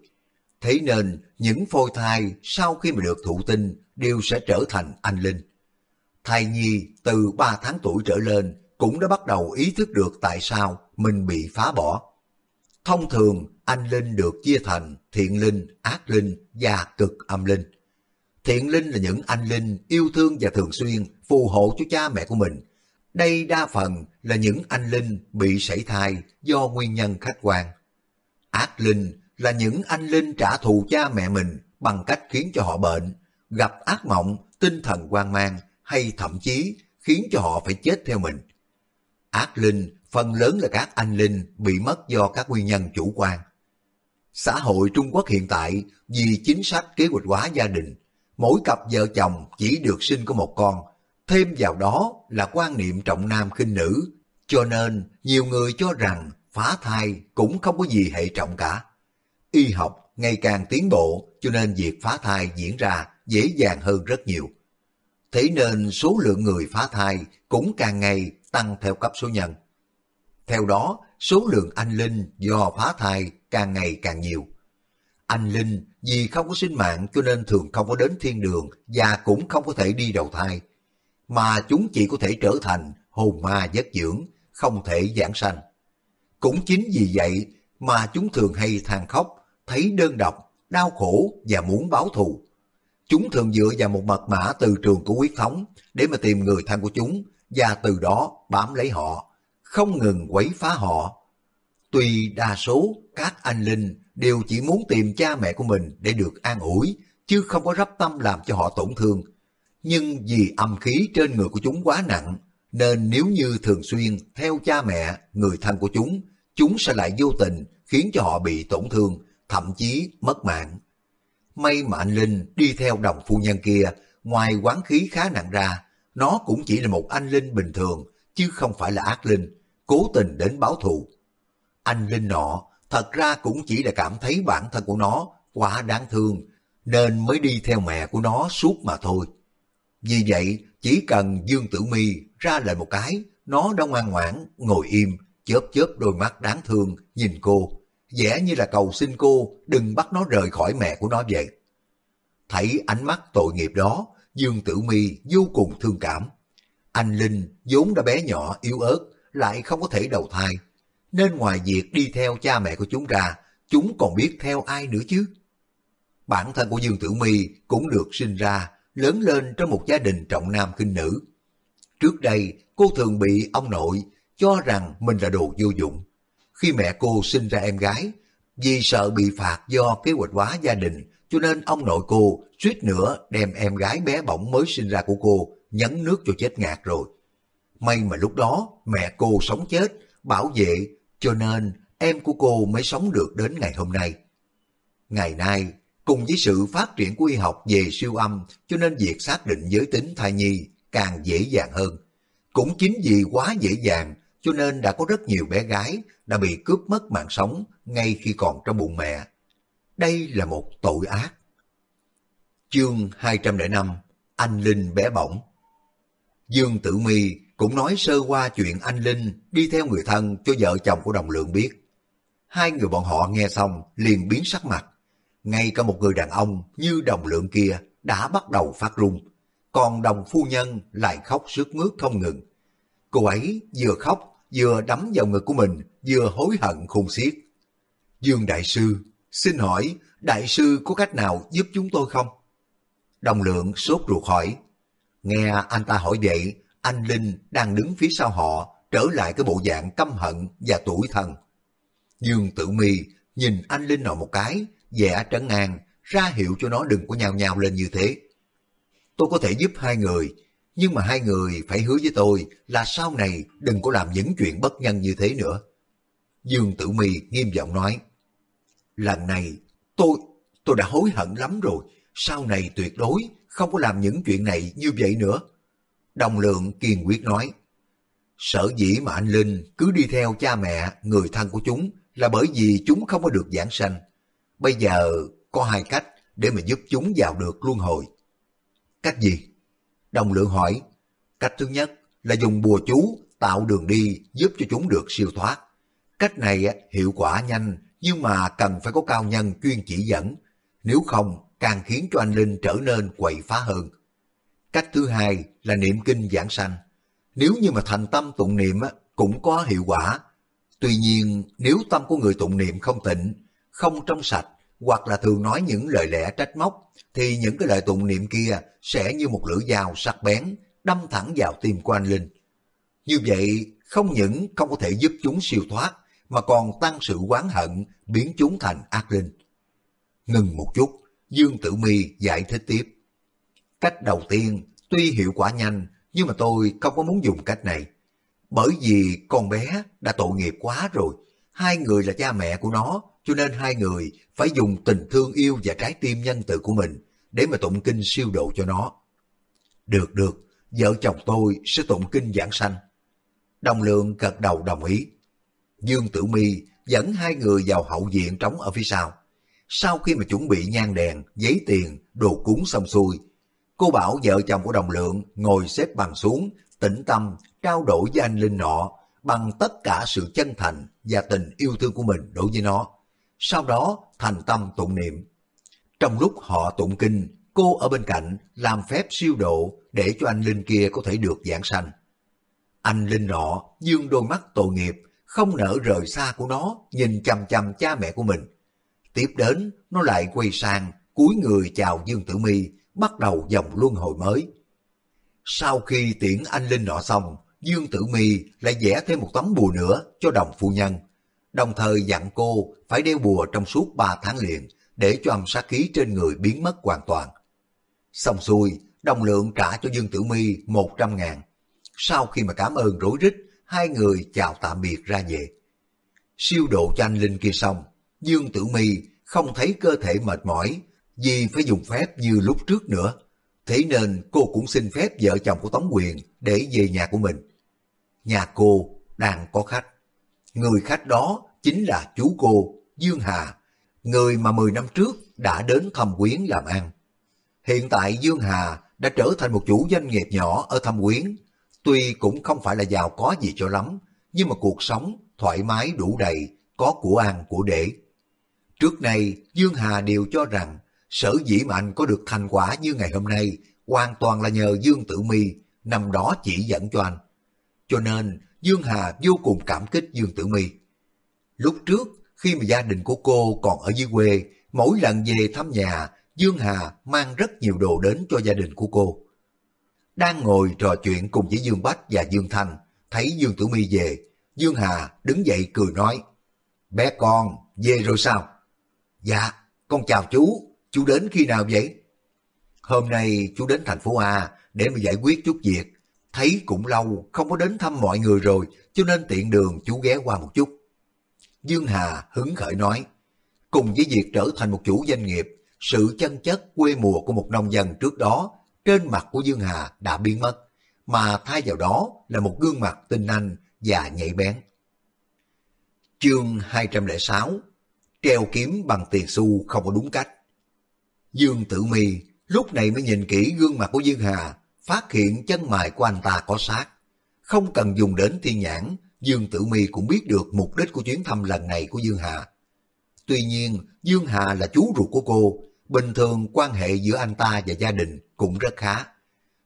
Thế nên, những phôi thai sau khi mà được thụ tinh đều sẽ trở thành anh linh. Thai nhi từ 3 tháng tuổi trở lên cũng đã bắt đầu ý thức được tại sao mình bị phá bỏ. Thông thường, anh linh được chia thành thiện linh, ác linh và cực âm linh. Thiện linh là những anh linh yêu thương và thường xuyên phù hộ cho cha mẹ của mình. Đây đa phần là những anh linh bị sảy thai do nguyên nhân khách quan. Ác linh là những anh linh trả thù cha mẹ mình bằng cách khiến cho họ bệnh, gặp ác mộng, tinh thần hoang mang hay thậm chí khiến cho họ phải chết theo mình. Ác linh phần lớn là các anh linh bị mất do các nguyên nhân chủ quan. Xã hội Trung Quốc hiện tại vì chính sách kế hoạch hóa gia đình, mỗi cặp vợ chồng chỉ được sinh có một con, thêm vào đó là quan niệm trọng nam khinh nữ, cho nên nhiều người cho rằng phá thai cũng không có gì hệ trọng cả. Y học ngày càng tiến bộ cho nên việc phá thai diễn ra dễ dàng hơn rất nhiều. Thế nên số lượng người phá thai cũng càng ngày tăng theo cấp số nhân. Theo đó, số lượng anh linh do phá thai càng ngày càng nhiều. Anh linh vì không có sinh mạng cho nên thường không có đến thiên đường và cũng không có thể đi đầu thai, mà chúng chỉ có thể trở thành hồn ma giấc dưỡng, không thể giảng sanh. Cũng chính vì vậy mà chúng thường hay than khóc, thấy đơn độc, đau khổ và muốn báo thù. Chúng thường dựa vào một mật mã từ trường của huyết thống để mà tìm người thân của chúng và từ đó bám lấy họ, không ngừng quấy phá họ. Tuy đa số các anh linh đều chỉ muốn tìm cha mẹ của mình để được an ủi, chứ không có rắp tâm làm cho họ tổn thương. Nhưng vì âm khí trên người của chúng quá nặng, nên nếu như thường xuyên theo cha mẹ, người thân của chúng, chúng sẽ lại vô tình khiến cho họ bị tổn thương, thậm chí mất mạng. May mà anh Linh đi theo đồng phu nhân kia, ngoài quán khí khá nặng ra, nó cũng chỉ là một anh Linh bình thường, chứ không phải là ác Linh, cố tình đến báo thù. Anh Linh nọ thật ra cũng chỉ là cảm thấy bản thân của nó quá đáng thương, nên mới đi theo mẹ của nó suốt mà thôi. Vì vậy, chỉ cần Dương Tử Mi ra lời một cái, nó đã ngoan ngoãn, ngồi im, chớp chớp đôi mắt đáng thương, nhìn cô, vẻ như là cầu xin cô đừng bắt nó rời khỏi mẹ của nó vậy. Thấy ánh mắt tội nghiệp đó, Dương Tử Mi vô cùng thương cảm. Anh Linh vốn đã bé nhỏ yếu ớt, lại không có thể đầu thai, nên ngoài việc đi theo cha mẹ của chúng ra, chúng còn biết theo ai nữa chứ. Bản thân của Dương Tử Mi cũng được sinh ra, lớn lên trong một gia đình trọng nam khinh nữ. Trước đây, cô thường bị ông nội cho rằng mình là đồ vô dụng. Khi mẹ cô sinh ra em gái, vì sợ bị phạt do kế hoạch hóa gia đình, cho nên ông nội cô suýt nữa đem em gái bé bỏng mới sinh ra của cô nhấn nước cho chết ngạt rồi. May mà lúc đó mẹ cô sống chết, bảo vệ, cho nên em của cô mới sống được đến ngày hôm nay. Ngày nay, cùng với sự phát triển của y học về siêu âm, cho nên việc xác định giới tính thai nhi càng dễ dàng hơn. Cũng chính vì quá dễ dàng, cho nên đã có rất nhiều bé gái đã bị cướp mất mạng sống ngay khi còn trong bụng mẹ. Đây là một tội ác. Chương 205 Anh Linh bé bỏng Dương Tử Mi cũng nói sơ qua chuyện anh Linh đi theo người thân cho vợ chồng của đồng lượng biết. Hai người bọn họ nghe xong liền biến sắc mặt. Ngay cả một người đàn ông như đồng lượng kia đã bắt đầu phát run. Còn đồng phu nhân lại khóc sướt mướt không ngừng. Cô ấy vừa khóc vừa đấm vào ngực của mình vừa hối hận khôn xiết. Dương Đại Sư, xin hỏi Đại Sư có cách nào giúp chúng tôi không? Đồng lượng sốt ruột hỏi. Nghe anh ta hỏi vậy, anh Linh đang đứng phía sau họ trở lại cái bộ dạng căm hận và tuổi thân. Dương Tử Mi nhìn anh Linh nọ một cái, vẻ trấn an, ra hiệu cho nó đừng có nhào nhào lên như thế. Tôi có thể giúp hai người, nhưng mà hai người phải hứa với tôi là sau này đừng có làm những chuyện bất nhân như thế nữa. Dương Tử Mi nghiêm giọng nói, lần này tôi, tôi đã hối hận lắm rồi, sau này tuyệt đối không có làm những chuyện này như vậy nữa. Đồng lượng kiên quyết nói, sở dĩ mà anh Linh cứ đi theo cha mẹ, người thân của chúng là bởi vì chúng không có được giảng sanh. Bây giờ có hai cách để mà giúp chúng vào được luân hồi. Cách gì? Đồng lượng hỏi, cách thứ nhất là dùng bùa chú tạo đường đi giúp cho chúng được siêu thoát. Cách này hiệu quả nhanh nhưng mà cần phải có cao nhân chuyên chỉ dẫn. Nếu không, càng khiến cho anh Linh trở nên quậy phá hơn. Cách thứ hai là niệm kinh giảng sanh. Nếu như mà thành tâm tụng niệm cũng có hiệu quả. Tuy nhiên, nếu tâm của người tụng niệm không tịnh, không trong sạch, hoặc là thường nói những lời lẽ trách móc, thì những cái lời tụng niệm kia sẽ như một lưỡi dao sắc bén, đâm thẳng vào tim của anh Linh. Như vậy, không những không có thể giúp chúng siêu thoát, mà còn tăng sự oán hận, biến chúng thành ác linh. Ngừng một chút, Dương Tử Mi giải thích tiếp. Cách đầu tiên, tuy hiệu quả nhanh, nhưng mà tôi không có muốn dùng cách này. Bởi vì con bé đã tội nghiệp quá rồi. Hai người là cha mẹ của nó, cho nên hai người phải dùng tình thương yêu và trái tim nhân từ của mình để mà tụng kinh siêu độ cho nó. Được được, vợ chồng tôi sẽ tụng kinh giảng sanh. Đồng lượng gật đầu đồng ý. Dương Tử Mi dẫn hai người vào hậu viện trống ở phía sau. Sau khi mà chuẩn bị nhang đèn, giấy tiền, đồ cúng xong xuôi, cô bảo vợ chồng của đồng lượng ngồi xếp bằng xuống, tĩnh tâm, trao đổi với anh Linh nọ bằng tất cả sự chân thành và tình yêu thương của mình đối với nó. Sau đó thành tâm tụng niệm. Trong lúc họ tụng kinh, cô ở bên cạnh làm phép siêu độ để cho anh Linh kia có thể được giảng sanh. Anh Linh nọ dương đôi mắt tội nghiệp, không nỡ rời xa của nó, nhìn chằm chằm cha mẹ của mình. Tiếp đến, nó lại quay sang, cúi người chào Dương Tử Mi, bắt đầu dòng luân hồi mới. Sau khi tiễn anh Linh nọ xong, Dương Tử Mi lại vẽ thêm một tấm bùa nữa cho đồng phu nhân, đồng thời dặn cô phải đeo bùa trong suốt 3 tháng liền để cho âm sát khí trên người biến mất hoàn toàn. Xong xuôi, đồng lượng trả cho Dương Tử Mi 100 ngàn. Sau khi mà cảm ơn rối rít, hai người chào tạm biệt ra về. Siêu độ cho anh Linh kia xong, Dương Tử Mi không thấy cơ thể mệt mỏi vì phải dùng phép như lúc trước nữa. Thế nên cô cũng xin phép vợ chồng của Tống Quyền để về nhà của mình. Nhà cô đang có khách. Người khách đó chính là chú cô, Dương Hà, người mà 10 năm trước đã đến thăm quyến làm ăn. Hiện tại Dương Hà đã trở thành một chủ doanh nghiệp nhỏ ở thăm quyến. Tuy cũng không phải là giàu có gì cho lắm, nhưng mà cuộc sống thoải mái đủ đầy, có của ăn của để. Trước nay, Dương Hà đều cho rằng sở dĩ mà anh có được thành quả như ngày hôm nay hoàn toàn là nhờ Dương Tử Mi năm đó chỉ dẫn cho anh. Cho nên Dương Hà vô cùng cảm kích Dương Tử Mi. Lúc trước, khi mà gia đình của cô còn ở dưới quê, mỗi lần về thăm nhà, Dương Hà mang rất nhiều đồ đến cho gia đình của cô. Đang ngồi trò chuyện cùng với Dương Bách và Dương Thanh, thấy Dương Tử Mi về, Dương Hà đứng dậy cười nói, Bé con, về rồi sao? Dạ, con chào chú, chú đến khi nào vậy? Hôm nay chú đến thành phố A để mà giải quyết chút việc. Thấy cũng lâu, không có đến thăm mọi người rồi, cho nên tiện đường chú ghé qua một chút. Dương Hà hứng khởi nói, cùng với việc trở thành một chủ doanh nghiệp, sự chân chất quê mùa của một nông dân trước đó trên mặt của Dương Hà đã biến mất, mà thay vào đó là một gương mặt tinh anh và nhạy bén. Chương 206 Treo kiếm bằng tiền xu không có đúng cách Dương Tử Mi lúc này mới nhìn kỹ gương mặt của Dương Hà, phát hiện chân mày của anh ta có sát. Không cần dùng đến thiên nhãn, Dương Tử Mi cũng biết được mục đích của chuyến thăm lần này của Dương Hà. Tuy nhiên, Dương Hà là chú ruột của cô, bình thường quan hệ giữa anh ta và gia đình cũng rất khá.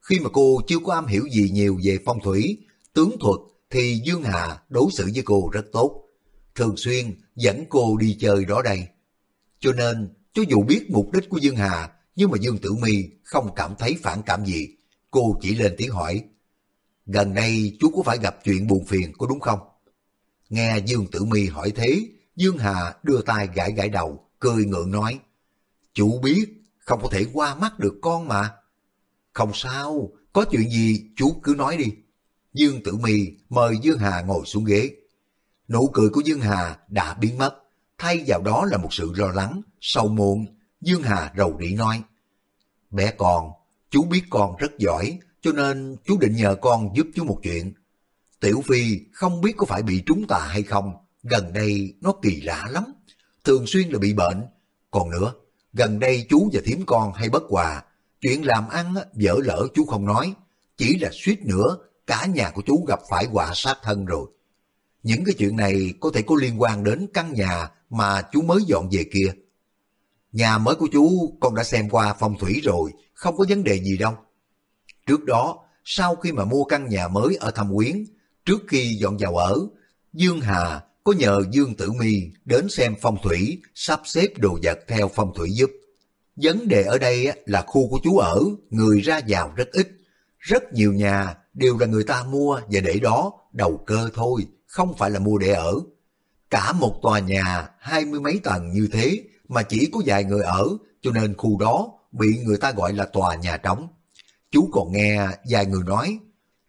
Khi mà cô chưa có am hiểu gì nhiều về phong thủy, tướng thuật thì Dương Hà đối xử với cô rất tốt. Thường xuyên dẫn cô đi chơi đó đây. Cho nên, cho dù biết mục đích của Dương Hà, nhưng mà Dương Tử Mi không cảm thấy phản cảm gì. Cô chỉ lên tiếng hỏi, gần đây chú có phải gặp chuyện buồn phiền có đúng không? Nghe Dương Tử Mi hỏi thế, Dương Hà đưa tay gãi gãi đầu, cười ngượng nói, chú biết, không có thể qua mắt được con mà. Không sao, có chuyện gì chú cứ nói đi. Dương Tử Mi mời Dương Hà ngồi xuống ghế. Nụ cười của Dương Hà đã biến mất, thay vào đó là một sự lo lắng, sâu muộn. Dương Hà rầu rĩ nói, Bé con, chú biết con rất giỏi, cho nên chú định nhờ con giúp chú một chuyện. Tiểu Phi không biết có phải bị trúng tà hay không, gần đây nó kỳ lạ lắm, thường xuyên là bị bệnh. Còn nữa, gần đây chú và thím con hay bất hòa, chuyện làm ăn dở lỡ chú không nói, chỉ là suýt nữa cả nhà của chú gặp phải quả sát thân rồi. Những cái chuyện này có thể có liên quan đến căn nhà mà chú mới dọn về kia. Nhà mới của chú con đã xem qua phong thủy rồi, không có vấn đề gì đâu. Trước đó, sau khi mà mua căn nhà mới ở Thâm Quyến, trước khi dọn vào ở, Dương Hà có nhờ Dương Tử Mi đến xem phong thủy, sắp xếp đồ vật theo phong thủy giúp. Vấn đề ở đây là khu của chú ở, người ra vào rất ít. Rất nhiều nhà đều là người ta mua và để đó đầu cơ thôi, không phải là mua để ở. Cả một tòa nhà hai mươi mấy tầng như thế mà chỉ có vài người ở, cho nên khu đó bị người ta gọi là tòa nhà trống. Chú còn nghe vài người nói,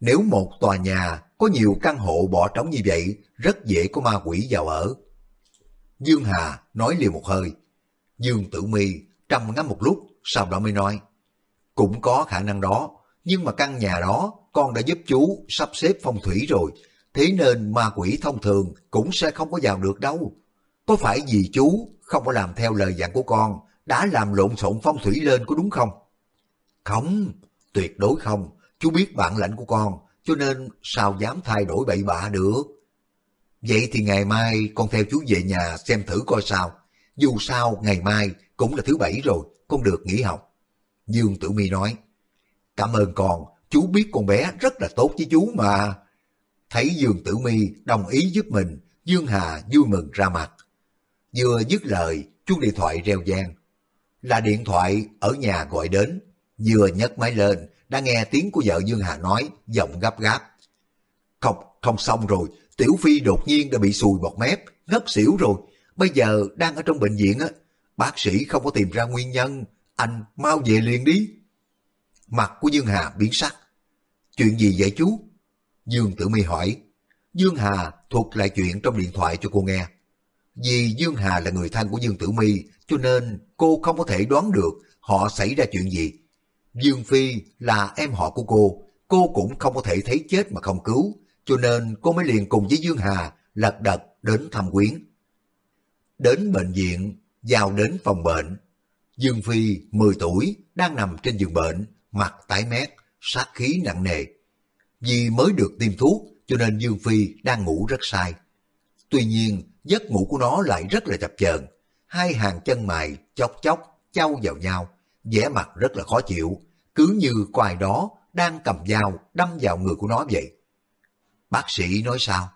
Nếu một tòa nhà có nhiều căn hộ bỏ trống như vậy, rất dễ có ma quỷ vào ở. Dương Hà nói liền một hơi. Dương Tử Mi trầm ngắm một lúc, sau đó mới nói. Cũng có khả năng đó, nhưng mà căn nhà đó con đã giúp chú sắp xếp phong thủy rồi, thế nên ma quỷ thông thường cũng sẽ không có vào được đâu. Có phải vì chú không có làm theo lời dặn của con, đã làm lộn xộn phong thủy lên có đúng không? Không, tuyệt đối không. Chú biết bản lãnh của con, cho nên sao dám thay đổi bậy bạ được. Vậy thì ngày mai con theo chú về nhà xem thử coi sao. Dù sao ngày mai cũng là thứ bảy rồi, con được nghỉ học. Dương Tử Mi nói, cảm ơn con, chú biết con bé rất là tốt với chú mà. Thấy Dương Tử Mi đồng ý giúp mình, Dương Hà vui mừng ra mặt. Vừa dứt lời, chuông điện thoại reo vang. Là điện thoại ở nhà gọi đến, vừa nhấc máy lên, đã nghe tiếng của vợ Dương Hà nói, giọng gấp gáp. Không, không xong rồi, Tiểu Phi đột nhiên đã bị sùi bọt mép, ngất xỉu rồi, bây giờ đang ở trong bệnh viện á. Bác sĩ không có tìm ra nguyên nhân, anh mau về liền đi. Mặt của Dương Hà biến sắc. Chuyện gì vậy chú? Dương Tử Mi hỏi. Dương Hà thuật lại chuyện trong điện thoại cho cô nghe. Vì Dương Hà là người thân của Dương Tử Mi, cho nên cô không có thể đoán được họ xảy ra chuyện gì. Dương Phi là em họ của cô, cô cũng không có thể thấy chết mà không cứu, cho nên cô mới liền cùng với Dương Hà lật đật đến thăm quyến. Đến bệnh viện, vào đến phòng bệnh. Dương Phi, 10 tuổi, đang nằm trên giường bệnh, mặt tái mét, sát khí nặng nề. Vì mới được tiêm thuốc, cho nên Dương Phi đang ngủ rất sai. Tuy nhiên, giấc ngủ của nó lại rất là chập chờn hai hàng chân mày chóc chóc chau vào nhau, vẻ mặt rất là khó chịu, cứ như quài đó đang cầm dao đâm vào người của nó vậy. Bác sĩ nói sao?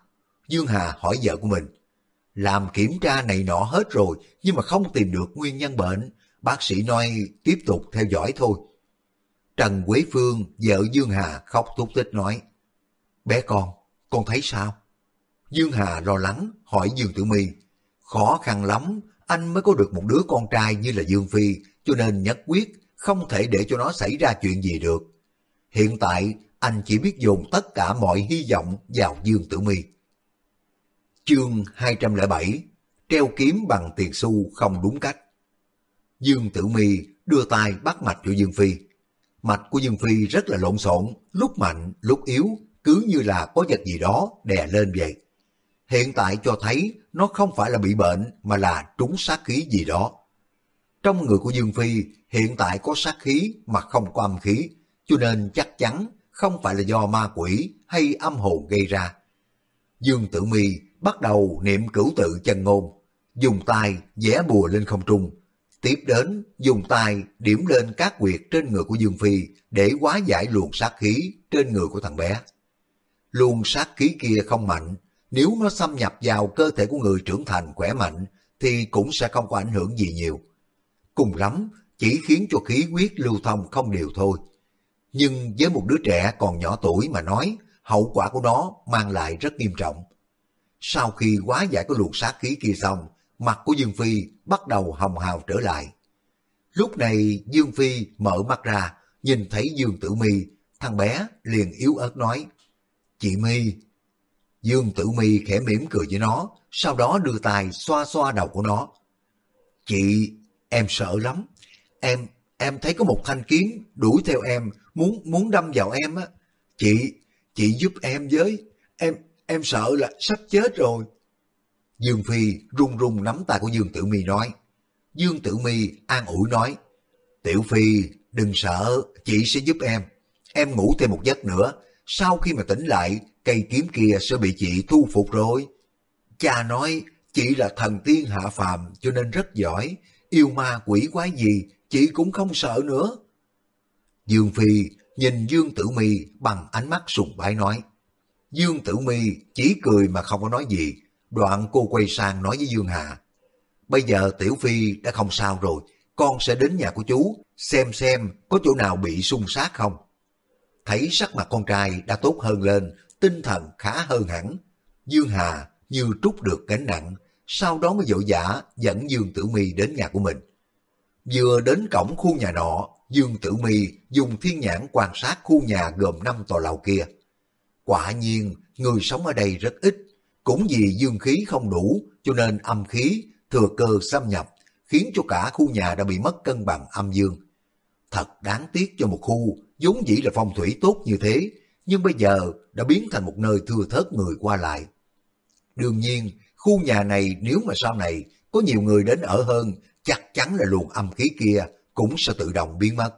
Dương Hà hỏi vợ của mình. Làm kiểm tra này nọ hết rồi, nhưng mà không tìm được nguyên nhân bệnh. Bác sĩ nói tiếp tục theo dõi thôi. Trần Quế Phương, vợ Dương Hà khóc thúc tích nói. Bé con, con thấy sao? Dương Hà lo lắng, hỏi Dương Tử My. Khó khăn lắm, anh mới có được một đứa con trai như là Dương Phi, cho nên nhất quyết không thể để cho nó xảy ra chuyện gì được. Hiện tại, anh chỉ biết dùng tất cả mọi hy vọng vào Dương Tử my Chương 207 Treo kiếm bằng tiền xu không đúng cách Dương Tử my đưa tay bắt mạch cho Dương Phi. Mạch của Dương Phi rất là lộn xộn, lúc mạnh, lúc yếu, cứ như là có vật gì đó đè lên vậy. Hiện tại cho thấy nó không phải là bị bệnh mà là trúng sát khí gì đó. Trong người của Dương Phi hiện tại có sát khí mà không có âm khí, cho nên chắc chắn không phải là do ma quỷ hay âm hồn gây ra. Dương Tử Mi bắt đầu niệm cửu tự chân ngôn, dùng tay vẽ bùa lên không trung, tiếp đến dùng tay điểm lên các quyệt trên người của Dương Phi để quá giải luồng sát khí trên người của thằng bé. Luồng sát khí kia không mạnh, nếu nó xâm nhập vào cơ thể của người trưởng thành khỏe mạnh thì cũng sẽ không có ảnh hưởng gì nhiều. Cùng lắm, chỉ khiến cho khí huyết lưu thông không đều thôi. Nhưng với một đứa trẻ còn nhỏ tuổi mà nói, hậu quả của nó mang lại rất nghiêm trọng. Sau khi quá giải cái luồng sát khí kia xong, mặt của Dương Phi bắt đầu hồng hào trở lại. Lúc này Dương Phi mở mắt ra, nhìn thấy Dương Tử Mi, thằng bé liền yếu ớt nói, Chị Mi Dương Tử Mi khẽ mỉm cười với nó, sau đó đưa tay xoa xoa đầu của nó. Chị, em sợ lắm. Em, em thấy có một thanh kiếm đuổi theo em, muốn muốn đâm vào em á. Chị, chị giúp em với. Em, em sợ là sắp chết rồi. Dương Phi run run nắm tay của Dương Tử Mi nói. Dương Tử Mi an ủi nói. Tiểu Phi, đừng sợ, chị sẽ giúp em. Em ngủ thêm một giấc nữa. Sau khi mà tỉnh lại, cây kiếm kia sẽ bị chị thu phục rồi. Cha nói, chị là thần tiên hạ phàm cho nên rất giỏi. Yêu ma quỷ quái gì, chị cũng không sợ nữa. Dương Phi nhìn Dương Tử Mi bằng ánh mắt sùng bái nói. Dương Tử Mi chỉ cười mà không có nói gì. Đoạn cô quay sang nói với Dương Hà. Bây giờ Tiểu Phi đã không sao rồi, con sẽ đến nhà của chú, xem xem có chỗ nào bị xung sát không. Thấy sắc mặt con trai đã tốt hơn lên, tinh thần khá hơn hẳn. Dương Hà như trút được gánh nặng, sau đó mới vội vã dẫn Dương Tử Mi đến nhà của mình. Vừa đến cổng khu nhà nọ, Dương Tử Mi dùng thiên nhãn quan sát khu nhà gồm năm tòa lầu kia. Quả nhiên, người sống ở đây rất ít, cũng vì dương khí không đủ cho nên âm khí thừa cơ xâm nhập, khiến cho cả khu nhà đã bị mất cân bằng âm dương. Thật đáng tiếc cho một khu vốn dĩ là phong thủy tốt như thế, nhưng bây giờ đã biến thành một nơi thưa thớt người qua lại. Đương nhiên, khu nhà này nếu mà sau này có nhiều người đến ở hơn, chắc chắn là luồng âm khí kia cũng sẽ tự động biến mất.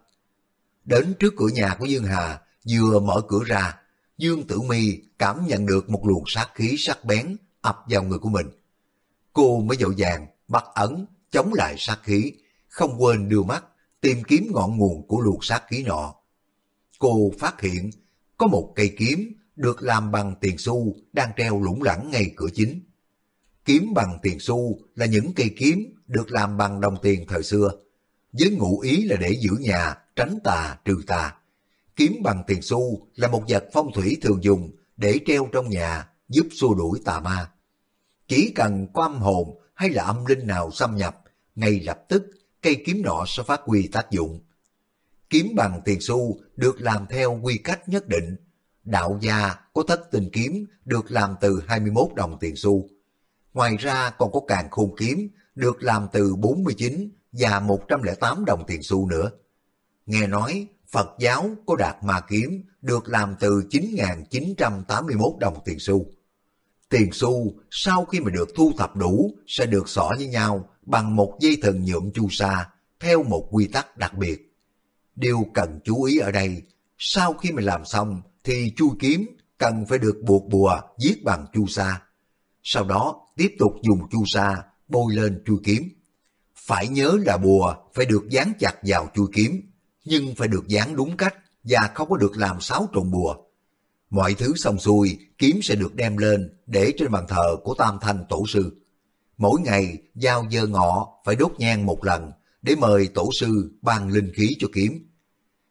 Đến trước cửa nhà của Dương Hà, vừa mở cửa ra, Dương Tử Mi cảm nhận được một luồng sát khí sắc bén ập vào người của mình. Cô mới dội vàng, bắt ẩn, chống lại sát khí, không quên đưa mắt, tìm kiếm ngọn nguồn của luồng sát khí nọ. Cô phát hiện có một cây kiếm được làm bằng tiền xu đang treo lủng lẳng ngay cửa chính. Kiếm bằng tiền xu là những cây kiếm được làm bằng đồng tiền thời xưa, với ngụ ý là để giữ nhà, tránh tà, trừ tà. Kiếm bằng tiền xu là một vật phong thủy thường dùng để treo trong nhà, giúp xua đuổi tà ma. Chỉ cần có âm hồn hay là âm linh nào xâm nhập, ngay lập tức cây kiếm nọ sẽ phát huy tác dụng. Kiếm bằng tiền xu được làm theo quy cách nhất định. Đạo gia có thất tình kiếm được làm từ 21 đồng tiền xu. Ngoài ra còn có càng khôn kiếm được làm từ 49 và 108 đồng tiền xu nữa. Nghe nói Phật giáo có đạt ma kiếm được làm từ 9.981 đồng tiền xu. Tiền xu sau khi mà được thu thập đủ sẽ được xỏ với nhau bằng một dây thần nhuộm chu sa theo một quy tắc đặc biệt. Điều cần chú ý ở đây, sau khi mình làm xong thì chui kiếm cần phải được buộc bùa viết bằng chu sa. Sau đó tiếp tục dùng chu sa bôi lên chui kiếm. Phải nhớ là bùa phải được dán chặt vào chui kiếm, nhưng phải được dán đúng cách và không có được làm xáo trộn bùa. Mọi thứ xong xuôi, kiếm sẽ được đem lên để trên bàn thờ của Tam Thanh Tổ Sư. Mỗi ngày, giao dơ ngọ phải đốt nhang một lần để mời Tổ Sư ban linh khí cho kiếm.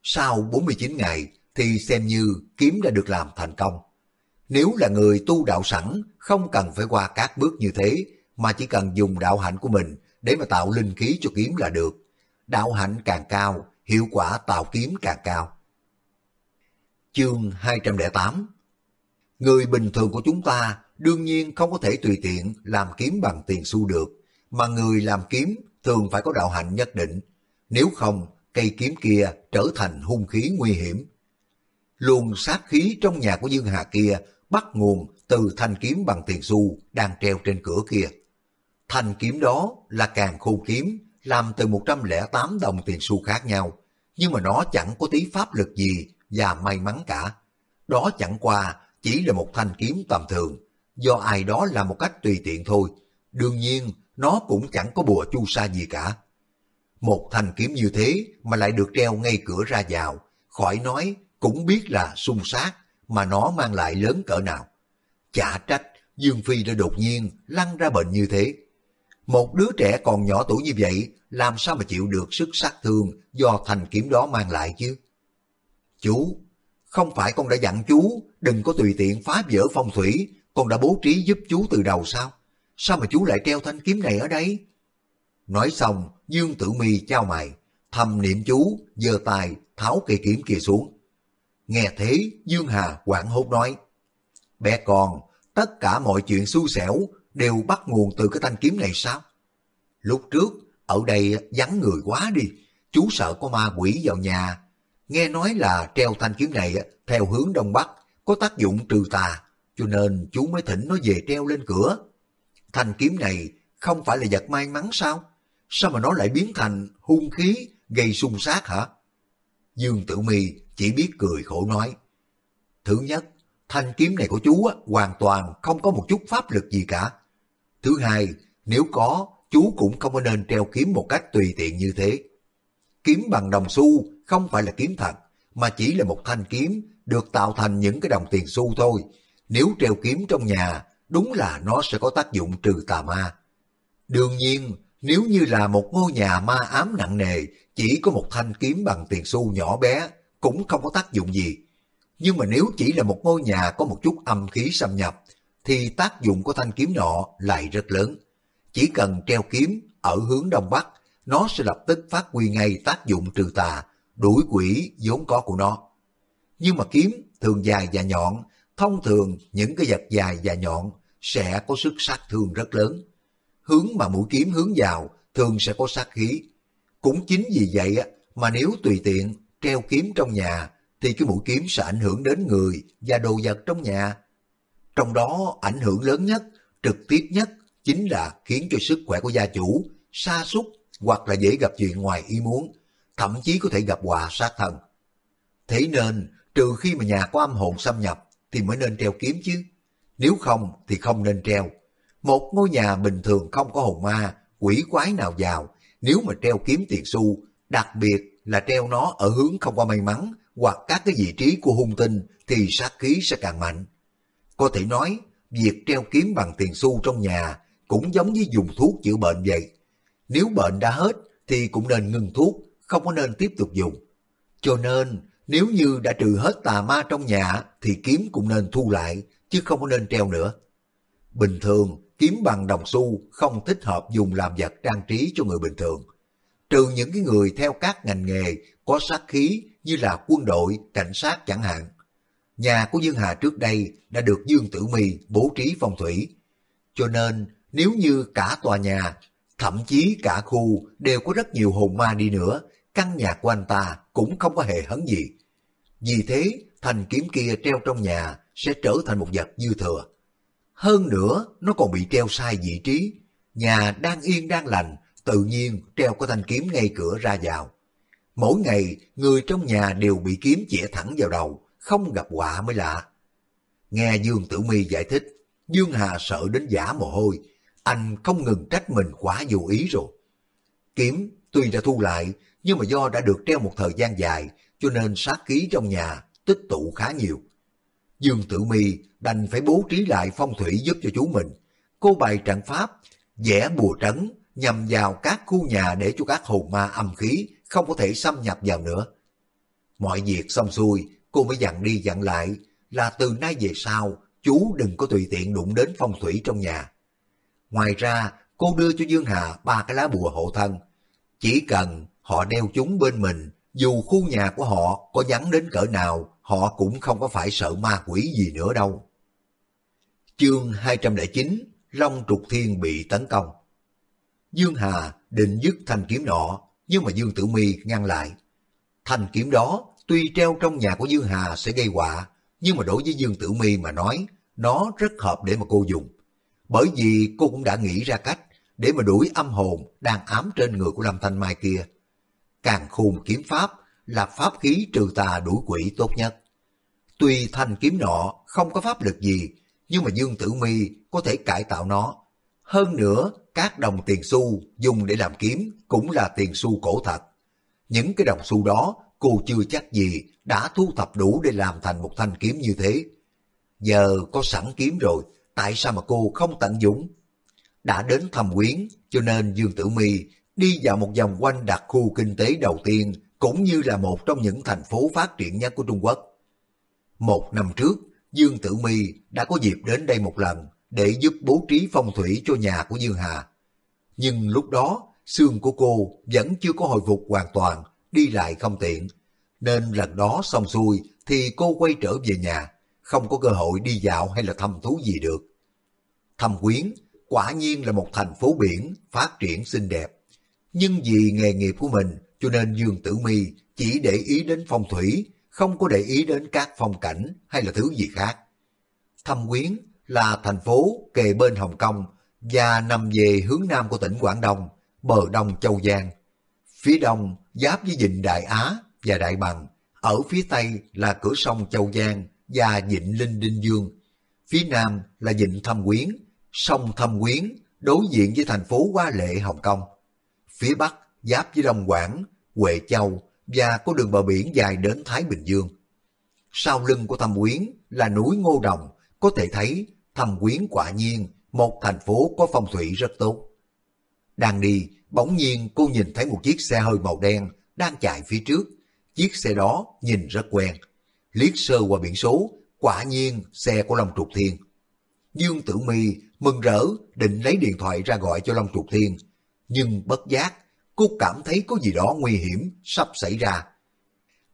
Sau 49 ngày thì xem như kiếm đã được làm thành công. Nếu là người tu đạo sẵn, không cần phải qua các bước như thế, mà chỉ cần dùng đạo hạnh của mình để mà tạo linh khí cho kiếm là được. Đạo hạnh càng cao, hiệu quả tạo kiếm càng cao. Chương 208 Người bình thường của chúng ta đương nhiên không có thể tùy tiện làm kiếm bằng tiền xu được, mà người làm kiếm thường phải có đạo hạnh nhất định, nếu không cây kiếm kia trở thành hung khí nguy hiểm. Luồng sát khí trong nhà của Dương Hà kia bắt nguồn từ thanh kiếm bằng tiền xu đang treo trên cửa kia. Thanh kiếm đó là càng khôn kiếm, làm từ 108 đồng tiền xu khác nhau, nhưng mà nó chẳng có tí pháp lực gì và may mắn cả. Đó chẳng qua chỉ là một thanh kiếm tầm thường, do ai đó làm một cách tùy tiện thôi. Đương nhiên, nó cũng chẳng có bùa chu sa gì cả. Một thanh kiếm như thế mà lại được treo ngay cửa ra vào, khỏi nói cũng biết là sung sát mà nó mang lại lớn cỡ nào. Chả trách Dương Phi đã đột nhiên lăn ra bệnh như thế. Một đứa trẻ còn nhỏ tuổi như vậy làm sao mà chịu được sức sát thương do thanh kiếm đó mang lại chứ? Chú, không phải con đã dặn chú đừng có tùy tiện phá vỡ phong thủy, con đã bố trí giúp chú từ đầu sao? Sao mà chú lại treo thanh kiếm này ở đây? Nói xong, Dương Tử Mi trao mày, thầm niệm chú, giơ tay tháo cây kiếm kia xuống. Nghe thế, Dương Hà quảng hốt nói, Bé con, tất cả mọi chuyện xui xẻo đều bắt nguồn từ cái thanh kiếm này sao? Lúc trước, ở đây vắng người quá đi, chú sợ có ma quỷ vào nhà. Nghe nói là treo thanh kiếm này theo hướng đông bắc, có tác dụng trừ tà, cho nên chú mới thỉnh nó về treo lên cửa. Thanh kiếm này không phải là vật may mắn sao? Sao mà nó lại biến thành hung khí gây xung sát hả? Dương Tử Mi chỉ biết cười khổ nói. Thứ nhất, thanh kiếm này của chú á, hoàn toàn không có một chút pháp lực gì cả. Thứ hai, nếu có, chú cũng không có nên treo kiếm một cách tùy tiện như thế. Kiếm bằng đồng xu không phải là kiếm thật, mà chỉ là một thanh kiếm được tạo thành những cái đồng tiền xu thôi. Nếu treo kiếm trong nhà, đúng là nó sẽ có tác dụng trừ tà ma. Đương nhiên, nếu như là một ngôi nhà ma ám nặng nề, chỉ có một thanh kiếm bằng tiền xu nhỏ bé, cũng không có tác dụng gì. Nhưng mà nếu chỉ là một ngôi nhà có một chút âm khí xâm nhập, thì tác dụng của thanh kiếm nọ lại rất lớn. Chỉ cần treo kiếm ở hướng đông bắc, nó sẽ lập tức phát huy ngay tác dụng trừ tà, đuổi quỷ vốn có của nó. Nhưng mà kiếm thường dài và nhọn, thông thường những cái vật dài và nhọn sẽ có sức sát thương rất lớn. Hướng mà mũi kiếm hướng vào thường sẽ có sát khí. Cũng chính vì vậy mà nếu tùy tiện treo kiếm trong nhà thì cái mũi kiếm sẽ ảnh hưởng đến người và đồ vật trong nhà. Trong đó ảnh hưởng lớn nhất, trực tiếp nhất chính là khiến cho sức khỏe của gia chủ sa sút hoặc là dễ gặp chuyện ngoài ý muốn, thậm chí có thể gặp họa sát thân. Thế nên, trừ khi mà nhà có âm hồn xâm nhập thì mới nên treo kiếm chứ. Nếu không thì không nên treo. Một ngôi nhà bình thường không có hồn ma, quỷ quái nào vào, nếu mà treo kiếm tiền xu, đặc biệt là treo nó ở hướng không qua may mắn hoặc các cái vị trí của hung tinh thì sát khí sẽ càng mạnh. Có thể nói, việc treo kiếm bằng tiền xu trong nhà cũng giống như dùng thuốc chữa bệnh vậy. Nếu bệnh đã hết thì cũng nên ngừng thuốc, không có nên tiếp tục dùng. Cho nên, nếu như đã trừ hết tà ma trong nhà thì kiếm cũng nên thu lại, chứ không có nên treo nữa. Bình thường, kiếm bằng đồng xu không thích hợp dùng làm vật trang trí cho người bình thường. Trừ những cái người theo các ngành nghề có sát khí như là quân đội, cảnh sát chẳng hạn. Nhà của Dương Hà trước đây đã được Dương Tử My bố trí phong thủy. Cho nên nếu như cả tòa nhà, thậm chí cả khu đều có rất nhiều hồn ma đi nữa, căn nhà của anh ta cũng không có hề hấn gì. Vì thế, thanh kiếm kia treo trong nhà sẽ trở thành một vật dư thừa. Hơn nữa, nó còn bị treo sai vị trí. Nhà đang yên đang lành, tự nhiên treo có thanh kiếm ngay cửa ra vào. Mỗi ngày, người trong nhà đều bị kiếm chĩa thẳng vào đầu, không gặp họa mới lạ. Nghe Dương Tử Mi giải thích, Dương Hà sợ đến giả mồ hôi, anh không ngừng trách mình quá vô ý rồi. Kiếm tuy đã thu lại, nhưng mà do đã được treo một thời gian dài, cho nên sát khí trong nhà tích tụ khá nhiều. Dương Tử Mi đành phải bố trí lại phong thủy giúp cho chú mình. Cô bày trận pháp, vẽ bùa trấn nhằm vào các khu nhà để cho các hồn ma âm khí không có thể xâm nhập vào nữa. Mọi việc xong xuôi, cô mới dặn đi dặn lại là từ nay về sau, chú đừng có tùy tiện đụng đến phong thủy trong nhà. Ngoài ra, cô đưa cho Dương Hà ba cái lá bùa hộ thân. Chỉ cần họ đeo chúng bên mình, dù khu nhà của họ có vắng đến cỡ nào, họ cũng không có phải sợ ma quỷ gì nữa đâu. Chương 209 Long Trục Thiên bị tấn công Dương Hà định dứt thanh kiếm nọ, nhưng mà Dương Tử Mi ngăn lại. Thanh kiếm đó tuy treo trong nhà của Dương Hà sẽ gây họa, nhưng mà đối với Dương Tử Mi mà nói, nó rất hợp để mà cô dùng. Bởi vì cô cũng đã nghĩ ra cách để mà đuổi âm hồn đang ám trên người của Lâm Thanh Mai kia. Càng khôn kiếm pháp là pháp khí trừ tà đuổi quỷ tốt nhất. Tuy thanh kiếm nọ không có pháp lực gì, nhưng mà Dương Tử Mi có thể cải tạo nó. Hơn nữa, các đồng tiền xu dùng để làm kiếm cũng là tiền xu cổ thật. Những cái đồng xu đó cô chưa chắc gì đã thu thập đủ để làm thành một thanh kiếm như thế. Giờ có sẵn kiếm rồi, tại sao mà cô không tận dụng? Đã đến thăm quyến, cho nên Dương Tử Mi đi vào một vòng quanh đặc khu kinh tế đầu tiên, cũng như là một trong những thành phố phát triển nhất của Trung Quốc. Một năm trước, Dương Tử Mi đã có dịp đến đây một lần để giúp bố trí phong thủy cho nhà của Dương Hà. Nhưng lúc đó, xương của cô vẫn chưa có hồi phục hoàn toàn, đi lại không tiện. Nên lần đó xong xuôi thì cô quay trở về nhà, không có cơ hội đi dạo hay là thăm thú gì được. Thâm Quyến quả nhiên là một thành phố biển phát triển xinh đẹp. Nhưng vì nghề nghiệp của mình cho nên Dương Tử Mi chỉ để ý đến phong thủy, không có để ý đến các phong cảnh hay là thứ gì khác. Thâm Quyến là thành phố kề bên Hồng Kông và nằm về hướng nam của tỉnh Quảng Đông, bờ đông Châu Giang. Phía đông giáp với Vịnh Đại Á và Đại Bằng, ở phía tây là cửa sông Châu Giang và Vịnh Linh Đinh Dương. Phía nam là Vịnh Thâm Quyến, sông Thâm Quyến đối diện với thành phố Hoa Lệ Hồng Kông. Phía bắc giáp với Đông Quảng, Huệ Châu và có đường bờ biển dài đến Thái Bình Dương. Sau lưng của Thâm Quyến là núi Ngô Đồng, có thể thấy Thâm Quyến quả nhiên một thành phố có phong thủy rất tốt. Đang đi, bỗng nhiên cô nhìn thấy một chiếc xe hơi màu đen đang chạy phía trước. Chiếc xe đó nhìn rất quen. Liếc sơ qua biển số, quả nhiên xe của Long Trục Thiên. Dương Tử Mi mừng rỡ định lấy điện thoại ra gọi cho Long Trục Thiên. Nhưng bất giác, cô cảm thấy có gì đó nguy hiểm sắp xảy ra.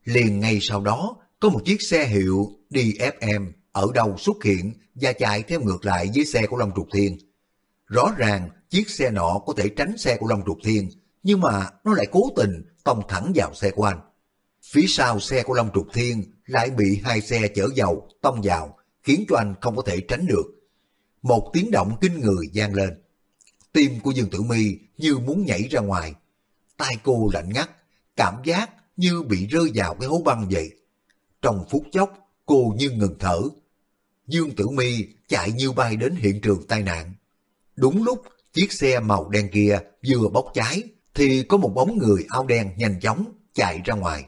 Liền ngay sau đó, có một chiếc xe hiệu DFM ở đâu xuất hiện và chạy theo ngược lại với xe của Long Trục Thiên. Rõ ràng chiếc xe nọ có thể tránh xe của Long Trục Thiên, nhưng mà nó lại cố tình tông thẳng vào xe của anh. Phía sau xe của Long Trục Thiên lại bị hai xe chở dầu tông vào, khiến cho anh không có thể tránh được. Một tiếng động kinh người vang lên. Tim của Dương Tử Mi như muốn nhảy ra ngoài. tay cô lạnh ngắt, cảm giác như bị rơi vào cái hố băng vậy. Trong phút chốc, cô như ngừng thở. Dương Tử Mi chạy như bay đến hiện trường tai nạn. Đúng lúc chiếc xe màu đen kia vừa bốc cháy, thì có một bóng người áo đen nhanh chóng chạy ra ngoài.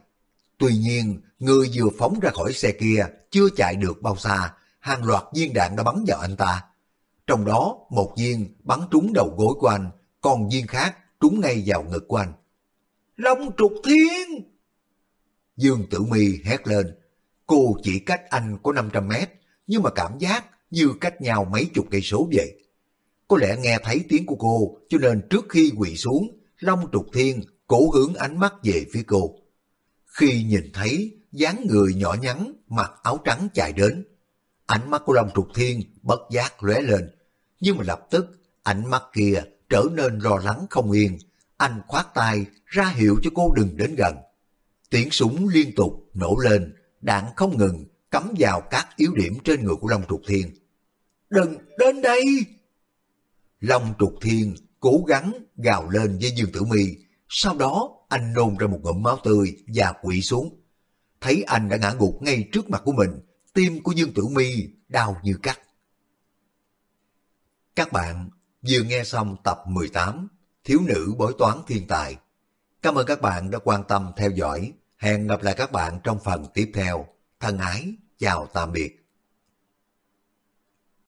Tuy nhiên, người vừa phóng ra khỏi xe kia chưa chạy được bao xa, hàng loạt viên đạn đã bắn vào anh ta. Trong đó, một viên bắn trúng đầu gối của anh, còn viên khác trúng ngay vào ngực của anh. Long trục thiên! Dương Tử Mi hét lên. Cô chỉ cách anh có 500 mét, nhưng mà cảm giác như cách nhau mấy chục cây số vậy. Có lẽ nghe thấy tiếng của cô, cho nên trước khi quỳ xuống, Long Trục Thiên cố hướng ánh mắt về phía cô. Khi nhìn thấy dáng người nhỏ nhắn, mặc áo trắng chạy đến, ánh mắt của Long Trục Thiên bất giác lóe lên, nhưng mà lập tức ánh mắt kia trở nên lo lắng không yên. Anh khoát tay ra hiệu cho cô đừng đến gần. Tiếng súng liên tục nổ lên, đạn không ngừng cắm vào các yếu điểm trên người của Long Trục Thiên. Đừng đến đây! Long Trục Thiên cố gắng gào lên với Dương Tử Mi. Sau đó anh nôn ra một ngụm máu tươi và quỵ xuống. Thấy anh đã ngã gục ngay trước mặt của mình, tim của Dương Tử Mi đau như cắt. Các bạn vừa nghe xong tập 18 Thiếu nữ bói toán thiên tài. Cảm ơn các bạn đã quan tâm theo dõi. Hẹn gặp lại các bạn trong phần tiếp theo. Thân ái, chào tạm biệt.